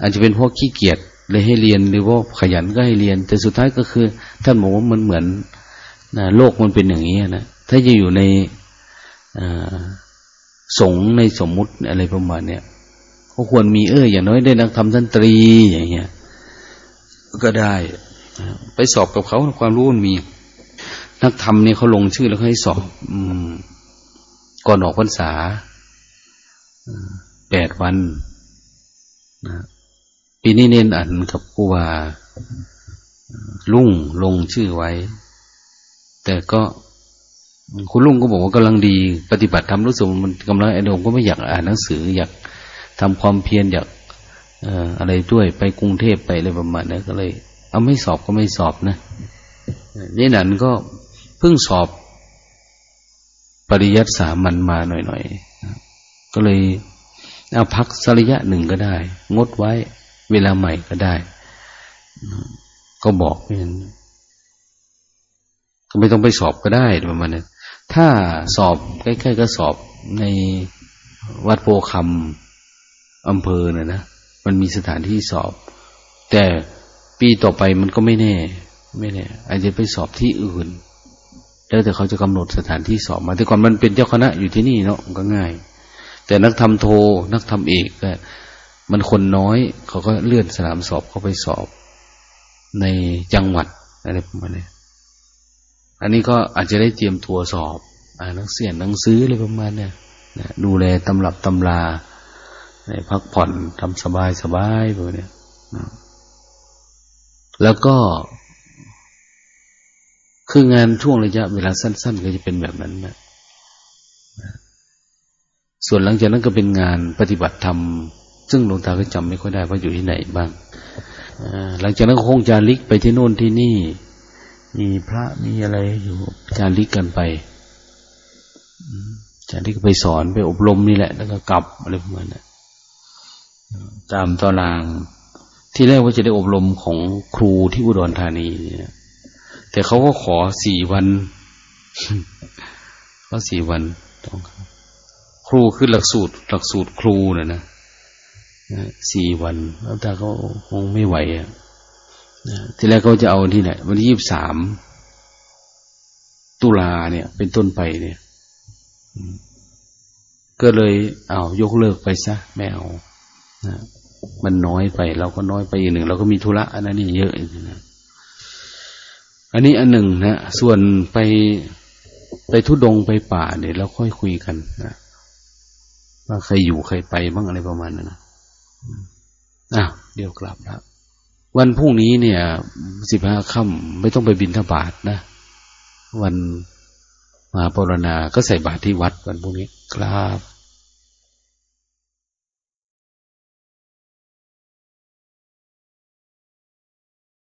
Speaker 1: อาจจะเป็นพวกขี้เกียจเลยให้เรียนหรือว่าขยันก็ให้เรียน แต่สุดท้ายก็คือ ท่านบอกว่ามันเหมือนนะโลกมันเป็นอย่างนี้นะถ้าจะอยู่ในสงในสมมุติอะไรประมาณเนี้ย ก็ควรมีเอออย่างน้อยได้นักธรรมทันตรีอย่างเงี้ยก็ได้ไปสอบกับเขาความรู้มันมี นักธรรมเนี่ยเขาลงชื่อแล้วให้สอบ อืม ก่อนออกพรรษาแปดวันนะปีนี้เน้นอันกับกูว่าลุงลงชื่อไว้ แต่ก็ คุณลุงก็บอกว่ากำลังดี ปฏิบัติทำรู้สึกมันกำลังไอ้ดงก็ไม่อยากอ่านหนังสือ อยาก ทำความเพียรอยากอะไรด้วยไปกรุงเทพไปอะไรประมาณนั้นก็เลย เอาไม่สอบก็ไม่สอบนะนี่นันก็เพิ่งสอบปริยัติสามันมาหน่อยๆก็เลยเอาพักสริยะหนึ่งก็ได้ งดไว้เวลาใหม่ก็ได้ ก็บอกเพื่อนก็ไม่ต้องไปสอบก็ได้ประมาณนั้นถ้าสอบใกล้ๆก็สอบในวัดโพคำ อำเภอน่ะนะมันมีสถานที่สอบ แต่ปีต่อไปมันก็ไม่แน่ ไม่แน่ อาจจะไปสอบที่อื่น แล้วแต่เขาจะกำหนดสถานที่สอบมาแต่ก่อนมันเป็นเจ้าคณะอยู่ที่นี่เนาะก็ง่าย แต่นักทำโท นักทำเอกก็มันคนน้อย เขาก็เลื่อนสนามสอบเข้าไปสอบในจังหวัดอะไรประมาณนี้อันนี้ก็อาจจะได้เตรียมตัวสอบ อ่านหนังเสียนหนังซื้ออะไรประมาณเนี้ยดูแลตำรับตำรา พักผ่อนทำสบายสบายแบบนี้แล้วก็ คืองานช่วงระยะเวลาสั้น ๆ ก็จะเป็นแบบนั้นนะส่วนหลังจากนั้นก็เป็นงานปฏิบัติธรรม ซึ่งหลวงตาก็จำไม่ค่อยได้ว่าอยู่ที่ไหนบ้างหลังจากนั้นก็คงจาริกไปที่โน่นที่นี่ มีพระมีอะไรอยู่จาริกกันไปจาริกไปสอนไปอบรมนี่แหละ แล้วก็กลับอะไรประมาณนั้น ตามตาราง ที่แรกว่าจะได้อบรมของครูที่อุดรธานีเนี่ยแต่เขาก็ขอสี่วันก็สี่วันต้องครูคือหลักสูตร หลักสูตรครูนะนะสี่วันแล้วแต่เขาคงไม่ไหวอะทีแรกเขาจะเอาที่ไหนวันที่ยี่สิบสามตุลาเนี่ย เป็นต้นไปเนี่ย ก็เลยเอายกเลิกไปซะ ไม่เอา นะมันน้อยไป เราก็น้อยไปอีกหนึ่ง เราก็มีธุระอันนั้นนี่เยอะอีกนะอันนี้อันหนึ่งนะส่วนไปไปทุดงไปป่าเนี่ยเราค่อยคุยกันนะว่าใครอยู่ใครไปบ้างอะไรประมาณนั้นนะอ้าวเดี๋ยวกลับแล้ววันพรุ่งนี้เนี่ยสิบห้าค่ำไม่ต้องไปบินทบาทนะ วันมาปรณาก็ใส่บาตรที่วัดวันพรุ่งนี้ครับ